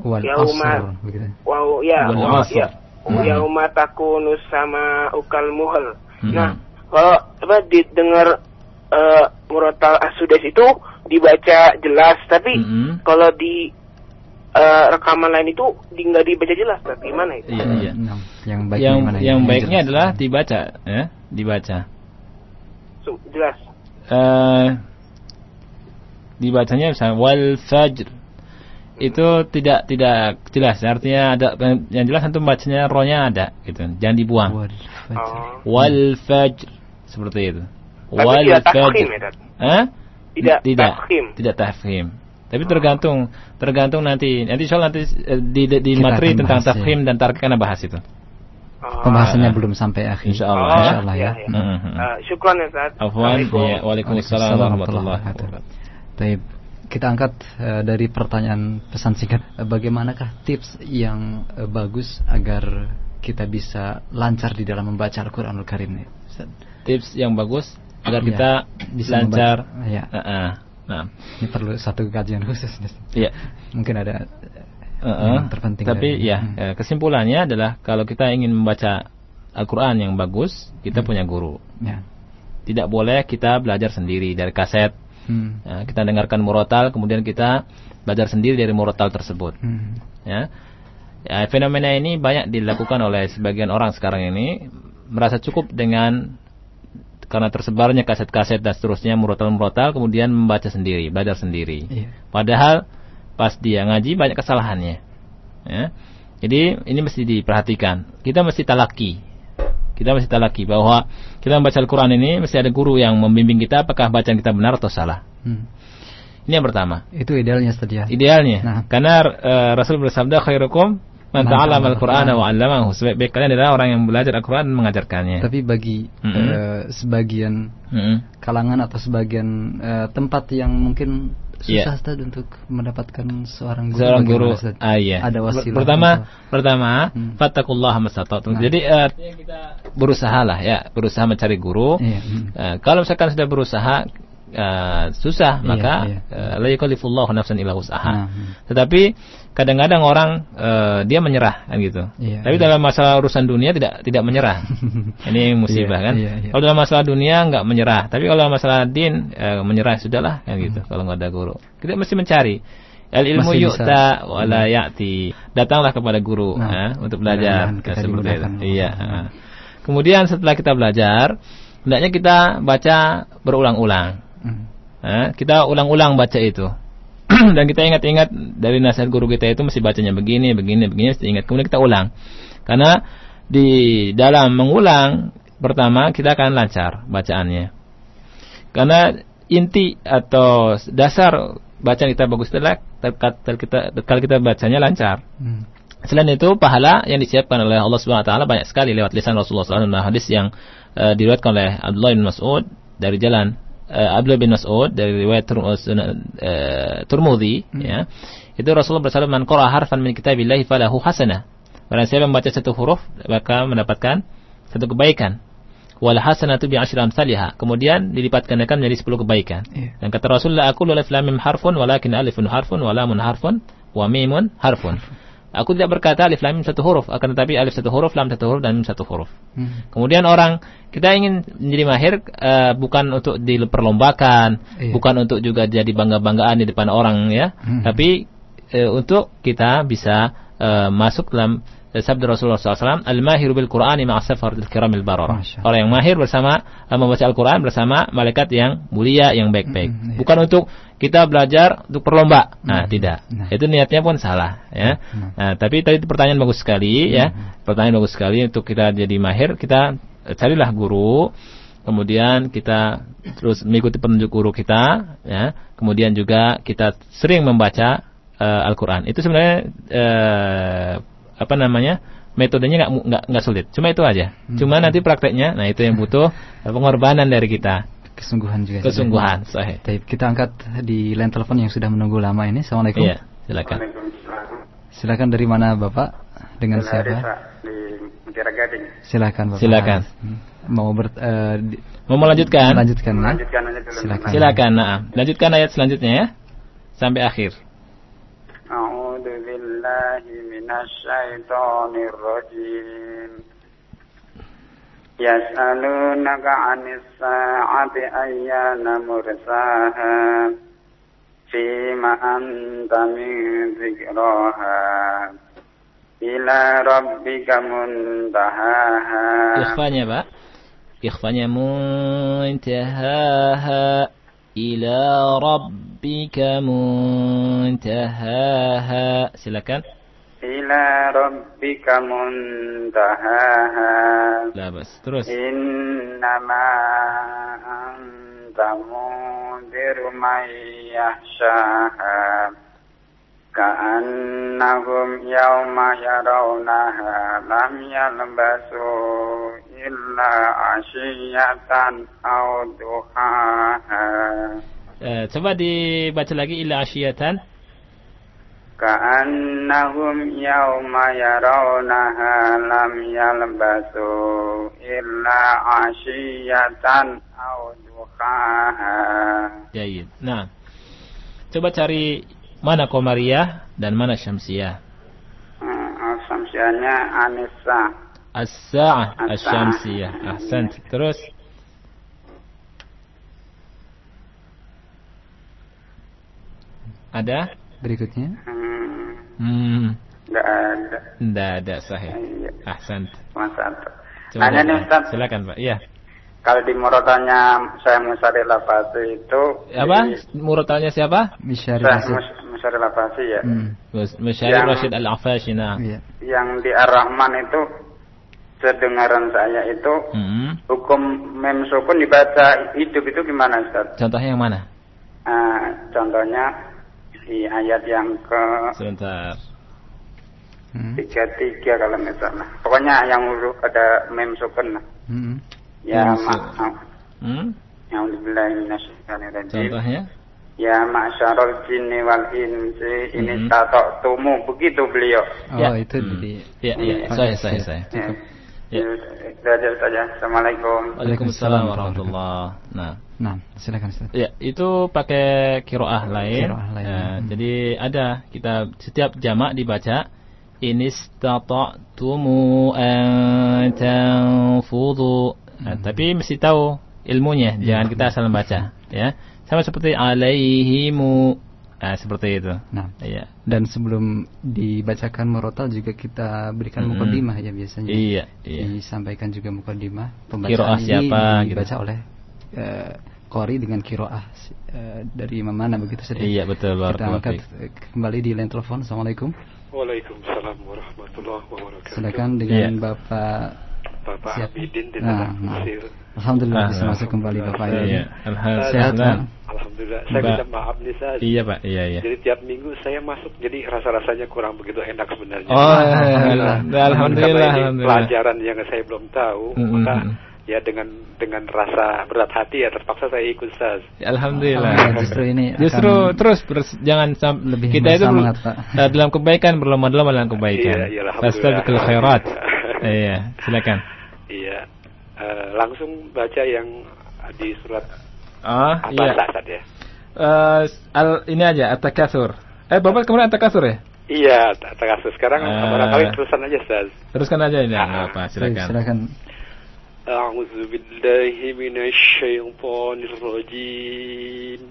Wal yauma- wow ya Wal ya Hmm. yauma takunu sama ukal muhal Hmm. nah kalau apa didengar uh, murotal asudes itu dibaca jelas tapi Mm-mm. kalau di eh, rekaman lain itu di, nggak dibaca jelas Ustaz. gimana itu Iya, iya. Yang baik Yang ya? yang baiknya jelas. adalah dibaca, ya, dibaca. Jelas Eh, dibacanya misalnya wal fajr itu tidak tidak jelas artinya ada yang jelas antum bacanya rohnya ada gitu jangan dibuang Wal fajr. oh. wal fajr seperti itu Tapi wal tidak tafkhim ya? Tidak tidak tafkhim. tidak tafkhim tapi tergantung tergantung nanti nanti soal nanti eh, di di, di materi tentang bahas, ya. tafkhim dan tarkih kan bahas itu Oh. Pembahasannya Ah. belum sampai akhir. Insya Allah, Oh, ya. Insya Allah ya. iya. Mhm. Eh, syukran ya Ustaz. Afwan, Assalamualaikum. ya, waalaikumsalam warahmatullahi wabarakatuh. Baik, kita angkat eh, dari pertanyaan pesan singkat. Eh, bagaimanakah tips yang eh, bagus agar kita bisa lancar di dalam membaca Al-Qur'anul Karim ini? Ustaz? Tips yang bagus agar Iya, kita bisa lancar. membaca. Iya. Heeh. Nah, Ini perlu satu kajian khusus. iya. Mungkin ada Heeh. yang terpenting Tapi dari- ya, Hmm. eh, kesimpulannya adalah kalau kita ingin membaca Al-Qur'an yang bagus, kita Hmm. punya guru. ya. Tidak boleh kita belajar sendiri dari kaset. Hmm. Ya, kita dengarkan murotal, kemudian kita belajar sendiri dari murotal tersebut. Hmm. Ya. Ya, fenomena ini banyak dilakukan oleh sebagian orang sekarang ini merasa cukup dengan karena tersebarnya kaset-kaset dan seterusnya murotal-murotal kemudian membaca sendiri, belajar sendiri. Iya. Padahal pas dia ngaji banyak kesalahannya. Ya. Jadi ini mesti diperhatikan. Kita mesti talaki. Kita mesti talaki bahwa kita membaca Al-Quran ini mesti ada guru yang membimbing kita apakah bacaan kita benar atau salah. Hmm. Ini yang pertama. Itu idealnya Ustaz ya. Idealnya. Nah. Karena eh, Rasul bersabda khairukum man ta'allama al-Qur'an. wa 'allamahu. Sebaik-baik kalian adalah orang yang belajar Al-Qur'an dan mengajarkannya. Tapi bagi Mm-mm. eh, sebagian Mm-mm. kalangan atau sebagian eh, tempat yang mungkin Iya. susah Ustaz untuk mendapatkan seorang guru. Seorang guru Ustaz? ah, iya. Ada wasilah. Pertama, atau- pertama Hmm. fattakullaha mastata'tum. Nah. Jadi artinya kita berusaha lah ya, berusaha mencari guru. Iya, hmm. Eh, kalau misalkan sudah berusaha eh, susah, Iya, maka iya. eh, la yukallifullahu nafsan illa wus'aha. Nah, hmm. Tetapi kadang-kadang orang eh, dia menyerah kan gitu. Iya, Tapi iya. dalam masalah urusan dunia tidak tidak menyerah. *laughs* Ini musibah Iya, kan. iya, iya. Kalau dalam masalah dunia nggak menyerah, tapi kalau dalam masalah din eh, menyerah sudahlah kan gitu. Kalau nggak ada guru, kita mesti mencari. Al ilmu yu'ta wa la ya'ti. Datanglah kepada guru Nah, ya, untuk belajar seperti itu. Iya. Hmm. Kemudian setelah kita belajar, hendaknya kita baca berulang-ulang. Hmm. Eh, kita ulang-ulang baca itu. *clears throat* Dan kita ingat-ingat dari nasihat guru kita itu mesti bacanya begini, begini, begini, mesti ingat. Kemudian kita ulang. Karena di dalam mengulang, pertama kita akan lancar bacaannya. Karena inti atau dasar bacaan kita bagus adalah kalau kita kita bacanya lancar. Hmm. Selain itu pahala yang disiapkan oleh Allah Subhanahu wa taala banyak sekali lewat lisan Rasulullah SAW dalam hadis yang uh, diriwayatkan oleh Abdullah bin Mas'ud dari jalan uh, Abdullah bin Mas'ud dari riwayat Tur uh, Turmudi ya. Itu Rasulullah bersabda man qara harfan min kitabillahi falahu hasanah. Barang siapa membaca satu huruf maka mendapatkan satu kebaikan. Wal hasanatu bi asyri amsalha. Kemudian dilipat gandakan menjadi 10 kebaikan. Iya. Dan kata Rasulullah aku alif lam mim harfun walakin alifun harfun wa lamun harfun wa mimun harfun. Aku tidak berkata alif lam satu huruf, akan tetapi alif satu huruf, lam satu huruf dan mim satu huruf. Hmm. Kemudian orang kita ingin menjadi mahir eh, bukan untuk diperlombakan, Iya. bukan untuk juga jadi bangga-banggaan di depan orang ya, Hmm. tapi eh, untuk kita bisa eh, masuk dalam eh, sabda Rasulullah SAW, al-mahiru bil Qur'ani ma'asafaratil kiramil Allah. Orang yang mahir bersama eh, membaca Al-Quran bersama malaikat yang mulia yang baik-baik. Hmm, iya. Bukan untuk kita belajar untuk perlomba. Nah, Hmm. tidak. Nah. Itu niatnya pun salah ya. Hmm. Nah, tapi tadi pertanyaan bagus sekali ya. Hmm. Pertanyaan bagus sekali untuk kita jadi mahir, kita carilah guru. Kemudian kita terus mengikuti petunjuk guru kita ya. Kemudian juga kita sering membaca eh, Al-Qur'an. Itu sebenarnya eh, apa namanya? Metodenya nggak nggak nggak sulit. Cuma itu aja. Hmm. Cuma nanti prakteknya, nah itu yang butuh pengorbanan dari kita. Kesungguhan juga. Kesungguhan, sahih. Baik, kita angkat di line telepon yang sudah menunggu lama ini. Assalamualaikum. Iya, silakan. Silakan dari mana Bapak? Dengan siapa? di Mutiara Gading. Silakan Bapak. Silakan. Hmm. Mau ber eh, di- Mau melanjutkan? melanjutkan ya? Lanjutkan aja dulu. Silakan. Silakan, nah. Lanjutkan ayat selanjutnya ya. Sampai akhir. أعوذ بالله من الشيطان الرجيم. يسألونك عن الساعة أيان مرساها؟ فيما أنت من ذكراها؟ إلى ربك منتهاها. Ikhfanya Pak. Ikhfanya muntahaha ila rabbika muntahaha. Silakan. Ila rabbika muntahaha. Labas. Terus. Innama anta mundir man yahshaha. Ka'annahum yawma yarawnaha lam yalbasu illa ashiyatan aw. Eh, coba dibaca lagi ila asyiyatan. Ka'annahum yawma yarawnaha lam yalbasu illa asyiyatan aw duhaha. Jayid. Nah. Coba cari mana Komariah dan mana Syamsiah. Hmm, Syamsiahnya Anissa. As-Sa'ah As-Syamsiyah. Ahsan. Terus. Ada? Berikutnya. hmm, Hmm, nggak ada enggak ada sahih. Iya, satu Coba Nanya nih. Ustaz Silakan, Pak. Iya. Kalau di Murotanya saya Musari Lapasi itu Apa? di- Murotalnya siapa? Saya Rasid. Mus- Musari Lapasi ya Hmm. Mus- Musyair Yang- Rashid Al-Afashi. Nah. Iya. Yang di Ar-Rahman itu Sedengaran saya itu Hmm. Hukum mem sukun dibaca hidup itu gimana Ustaz? Contohnya yang mana? Ah, contohnya di ayat yang ke Sebentar. Hmm. tiga tiga kalau nggak salah. Pokoknya yang huruf ada mem sukun lah. Hmm. Ya maaf. Hmm? Yang. Contohnya? Ya ma'syarul jinni wal insi ini Mhm. tatok tumu begitu beliau. Oh, Ya. itu Hmm. di Ya, ya, Iya. saya, saya, saya. Ya. Saja. Assalamualaikum. Waalaikumsalam warahmatullah. Nah, Nah, silakan Ustaz. ya itu pakai kiroah lain. Qiraah lain. Ya, Hmm. Jadi ada kita setiap jamak dibaca inistata'tumu an tanfudhu. Nah, Hmm. tapi mesti tahu ilmunya, jangan kita asal membaca, ya. Sama seperti alaihimu. Nah, seperti itu. Nah, Iya. dan sebelum dibacakan murotal juga kita berikan Mm-mm. mukadimah ya biasanya. Iya, iya. Disampaikan juga mukadimah. Pembacaan ini siapa, gitu. dibaca oleh eh, Qori dengan kiroah eh, dari Imam Mana begitu saja. Iya, betul, Kita angkat kembali di line telepon. Assalamualaikum. Waalaikumsalam warahmatullahi wabarakatuh. Silakan dengan Iya. Bapak Bapak Siap. Abidin di Nah, Tanah nah. Mesir. Alhamdulillah bisa Ah, masuk kembali Bapak Iya, ini. alhamdulillah. Sehat, Pak? Alhamdulillah. Saya minta maaf nih saya. Iya, Pak. Iya, iya. Jadi tiap minggu saya masuk, jadi rasa-rasanya kurang begitu enak sebenarnya. Oh, Alhamdulillah. alhamdulillah, alhamdulillah, Karena ini alhamdulillah. pelajaran yang saya belum tahu, Mm, mm, maka ya dengan dengan rasa berat hati ya terpaksa saya ikut Ustaz. Alhamdulillah. Alhamdulillah, justru ini Justru akan terus bers- jangan sam- lebih kita itu eh, dalam kebaikan berlomba-lomba dalam kebaikan. Iya, iya, alhamdulillah. Fastabiqul khairat. Iya, silakan. Iya. Eh, langsung baca yang di surat Oh, apa iya. Ustaz ya? Eh, al, ini aja at-takatsur. Eh, Bapak kemarin at-takatsur ya? Iya, tak tak kasus. Sekarang Eh. barangkali terusan aja Ustaz. Teruskan aja ini, Ah. enggak apa, Baik, silakan. silakan. أعوذ بالله من الشيطان الرجيم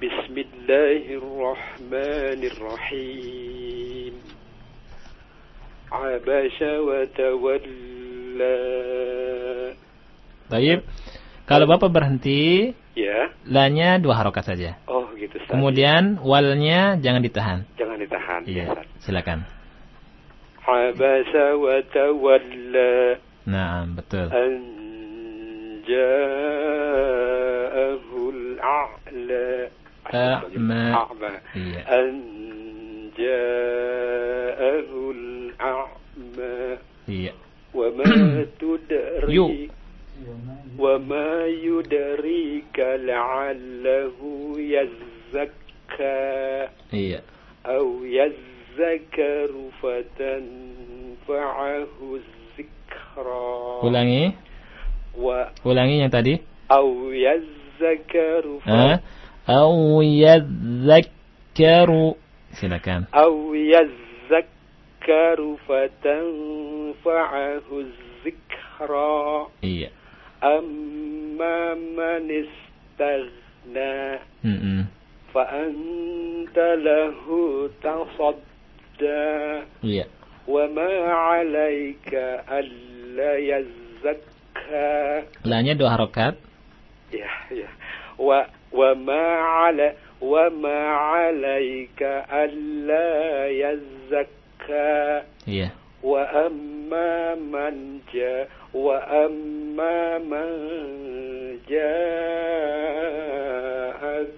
بسم الله الرحمن الرحيم عبس وتولى Alhamdulillah. Baik. Kalau Bapak berhenti, ya. Lanya dua harokat saja. Oh, gitu. Saja. Kemudian walnya jangan ditahan. Jangan ditahan. Iya. Silakan. Habasa wa tawalla. Nah, betul. An a'la. A'ma. A'ma. Iya. A'ma. Iya. تدري وما يدريك لعله يزكى أو يذكر فتنفعه الذكرى. Ulangi. ulangi yang tadi. أو يذكر eh? أو يذكر. Silakan. أو يذكر فتنفعه فتنفعه الذكرى. أما من استغنى. فأنت له تصدى. وما عليك ألا يزكى Lanya dua harokat. ya ya wa وما على وما عليك ألا يزكى Iya. وأما من جاء وأما من جاءك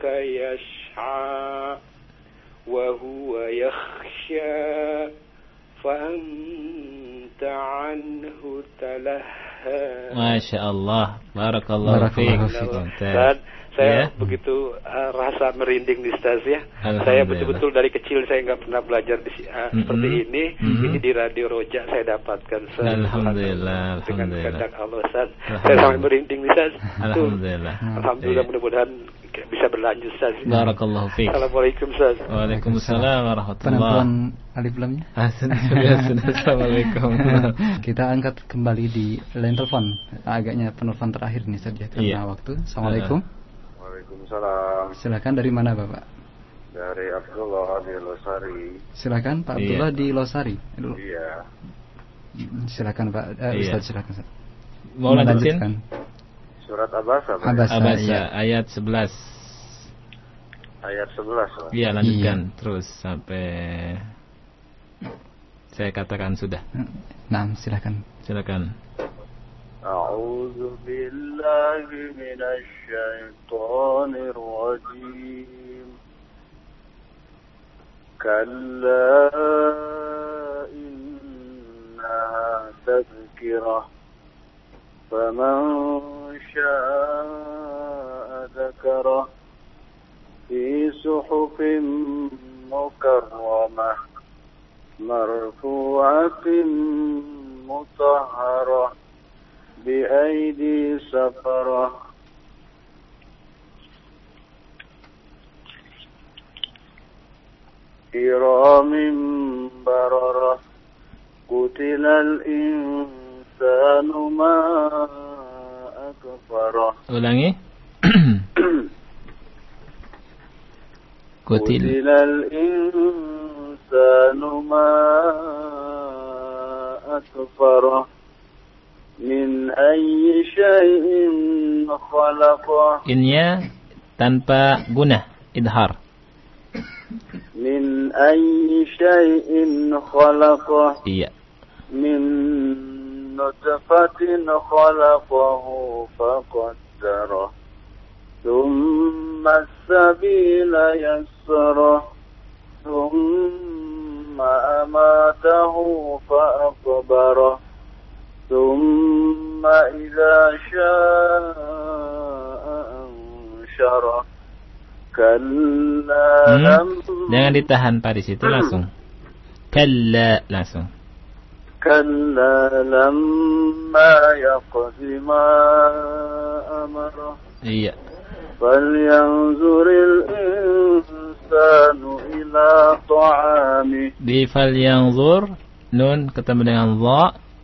يشعى وهو يخشى فأنت عنه تلهى. ما شاء الله. بارك الله بارك فيك, الله فيك. Saya Ya. begitu uh, rasa merinding di Ustaz ya. Alhamdulillah. Saya betul-betul dari kecil saya nggak pernah belajar di uh, Mm-mm. seperti ini. Mhm. Ini di Radio Roja saya dapatkan. Ustaz. Alhamdulillah, Dengan alhamdulillah. kehendak Allah Ustaz. Saya Alhamdulillah. sampai merinding Ustaz. Tuh. Alhamdulillah. Alhamdulillah Iya. mudah-mudahan bisa berlanjut Ustaz. Barakallahu fiik. Assalamualaikum Ustaz. Waalaikumsalam warahmatullahi Penentuan alif lamnya. Ah, sudah, sudah, sudah. Assalamualaikum. Kita angkat kembali di line telepon. Agaknya penelpon terakhir nih saja karena Iya. waktu. Assalamualaikum. Waalaikumsalam. Silakan dari mana Bapak? Dari Abdullah di Losari. Silakan Pak Iya. Abdullah di Losari. Dulu. Iya. Silakan Pak eh, Iya. Ustaz silakan. Ustaz. Mau lanjutin? Melanjutkan. Surat Abasa, Pak. Abasa, Abasa iya. ayat 11. Ayat 11, Pak. Iya, lanjutkan terus sampai saya katakan sudah. Nah, silakan. Silakan. أعوذ بالله من الشيطان الرجيم. كلا إنها تذكرة. فمن شاء ذكره في صحف مكرمة مرفوعة مطهرة. بأيدي سفرة كرام بررة قتل الإنسان ما أكفره Ulangi. *clears throat* Kutil. قتل الإنسان ما أكفره min ayyi syai'in khalaqah. Innya tanpa guna idhar. Min ayyi syai'in khalaqah. Iya. Min nutfatin khalaqahu faqaddarah. ثم السبيل يسره ثم أماته فأقبره ثم إذا شاء أنشره كلا Hmm. لم Jangan ditahan Pak di situ langsung. Kalla langsung. كلا لما يقض ما أمره Iya. فلينظر الإنسان إلى طعامه Di fal yanzur nun ketemu dengan dha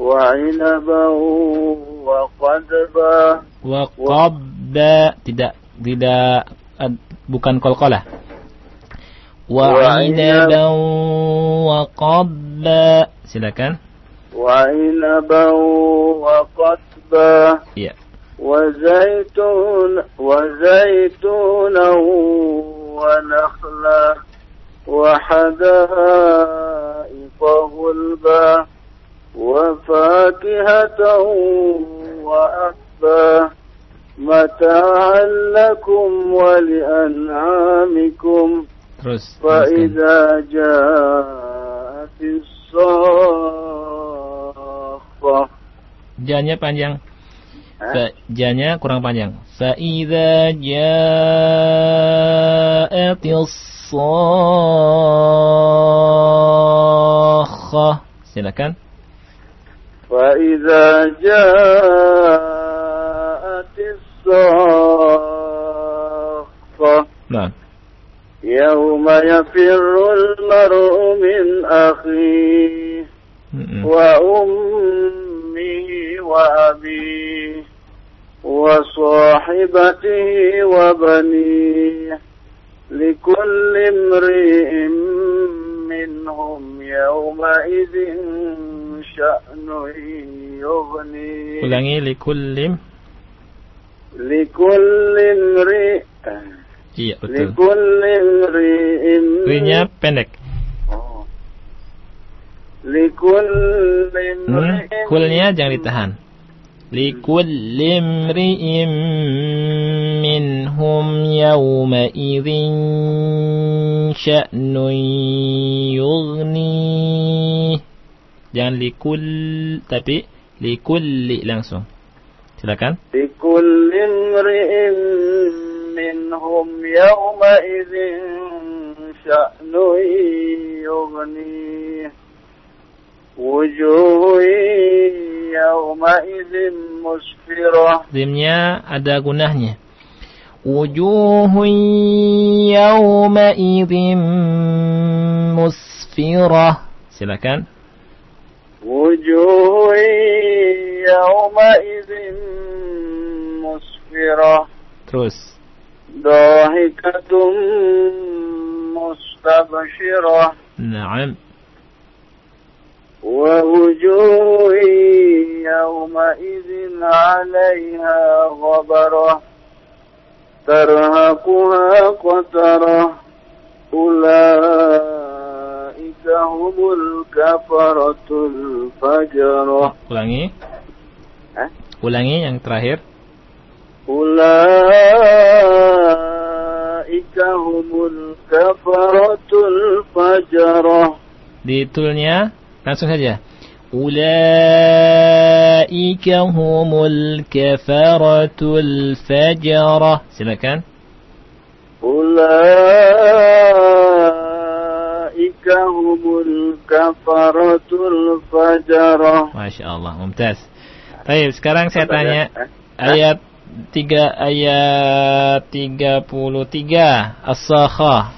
وعنبا وقضبا وقبا tidak tidak bukan kolkolah وعنبا وقبا silakan. وعنبا وقضبا ya. وزيتون وزيتونا ونخلا. وحدائق غلبا. وفاكهة وأبا متاعا لكم ولأنعامكم Terus teruskan. فإذا جاءت الصاخة Jannya panjang. Fa janya kurang panjang. Fa idza ja'atis sakhah. Silakan. فإذا جاءت الصاخة Nah. يوم يفر المرء من أخيه. وأمه وأبيه وصاحبته وبنيه لكل امرئ منهم يومئذ شأن يغنيه Ulangi likullim. لكل امرئ Iya, betul. لكل امرئ Ri-nya pendek. Oh. لكل Hmm. امرئ Kulnya jangan ditahan. لكل امرئ منهم يومئذ شأن يغنيه Jangan likul tapi likulli langsung. Silakan. لكل امرئ منهم يومئذ شأن يغنيه وجوه يومئذ مسفرة Zimnya ada gunahnya. Wujuhun yawma'idhin musfirah. Silakan. وجوه يومئذ مسفرة Terus. ضاحكة مستبشرة Naam. ووجوه يومئذ عليها غبرة ترهقها قترة أولئك هم الكفرة الفجرة Ulangi. Hah? Ulangi yang terakhir. أولئك هم الكفرة الفجرة Di tulnya langsung saja. Ulaika humul kafaratul fajrah. Silakan. أولئك Masya Allah, mumtaz. Baik, sekarang saya tanya. ayat? 3 ayat 33 As-Sakhah.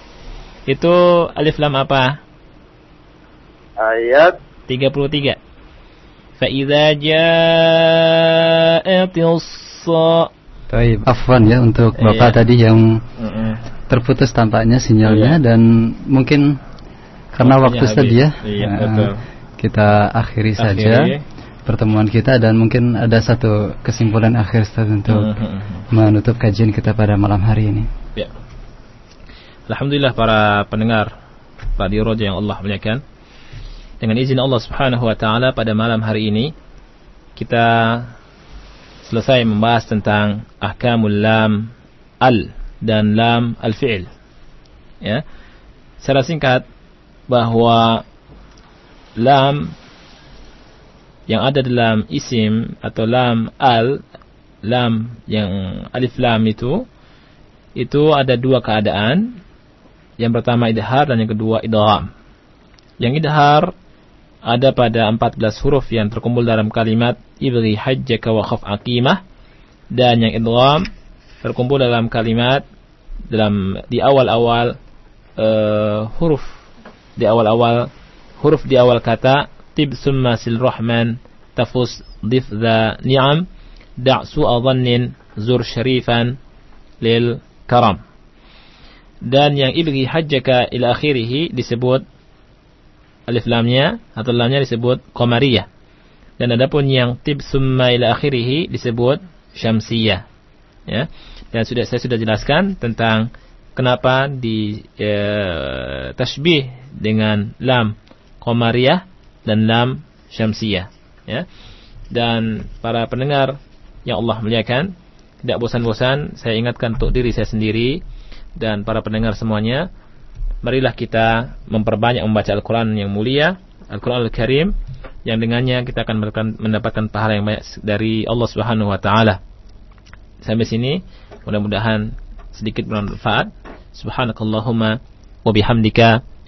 Itu alif lam apa? Ayat? 33. Fa idza ja'atis Baik, afwan ya untuk iya. Bapak tadi yang terputus tampaknya sinyalnya iya. dan mungkin karena Waktunya waktu habis. Iya, eh, betul. kita akhiri, saja Akhiri. pertemuan kita dan mungkin ada satu kesimpulan akhir Ustaz untuk Mhm. menutup kajian kita pada malam hari ini. Ya. Alhamdulillah para pendengar Radio Roja yang Allah muliakan. Dengan izin Allah Subhanahu wa taala pada malam hari ini kita selesai membahas tentang ahkamul lam al dan lam al fi'il. Ya. Secara singkat bahwa lam yang ada dalam isim atau lam al lam yang alif lam itu itu ada dua keadaan. Yang pertama idhar dan yang kedua idgham. Yang idhar ada pada 14 huruf yang terkumpul dalam kalimat ibri hajjaka wa khaf aqimah dan yang idgham terkumpul dalam kalimat dalam di awal-awal eh, huruf di awal-awal huruf di awal kata tib summa sil rahman tafus dif dha ni'am da' su'a dhannin zur syarifan lil karam. Dan yang ibri hajjaka ila akhirih disebut alif lamnya atau lamnya disebut qamariyah. Dan adapun yang tib summa ila akhirih disebut syamsiyah. Ya. Dan sudah saya sudah jelaskan tentang kenapa di e, tasbih dengan lam qamariyah dan lam syamsiyah ya dan para pendengar yang Allah muliakan tidak bosan-bosan saya ingatkan untuk diri saya sendiri dan para pendengar semuanya marilah kita memperbanyak membaca Al-Quran yang mulia Al-Quran Al-Karim yang dengannya kita akan mendapatkan pahala yang banyak dari Allah Subhanahu wa taala. Sampai sini mudah-mudahan sedikit bermanfaat. Subhanakallahumma wa bihamdika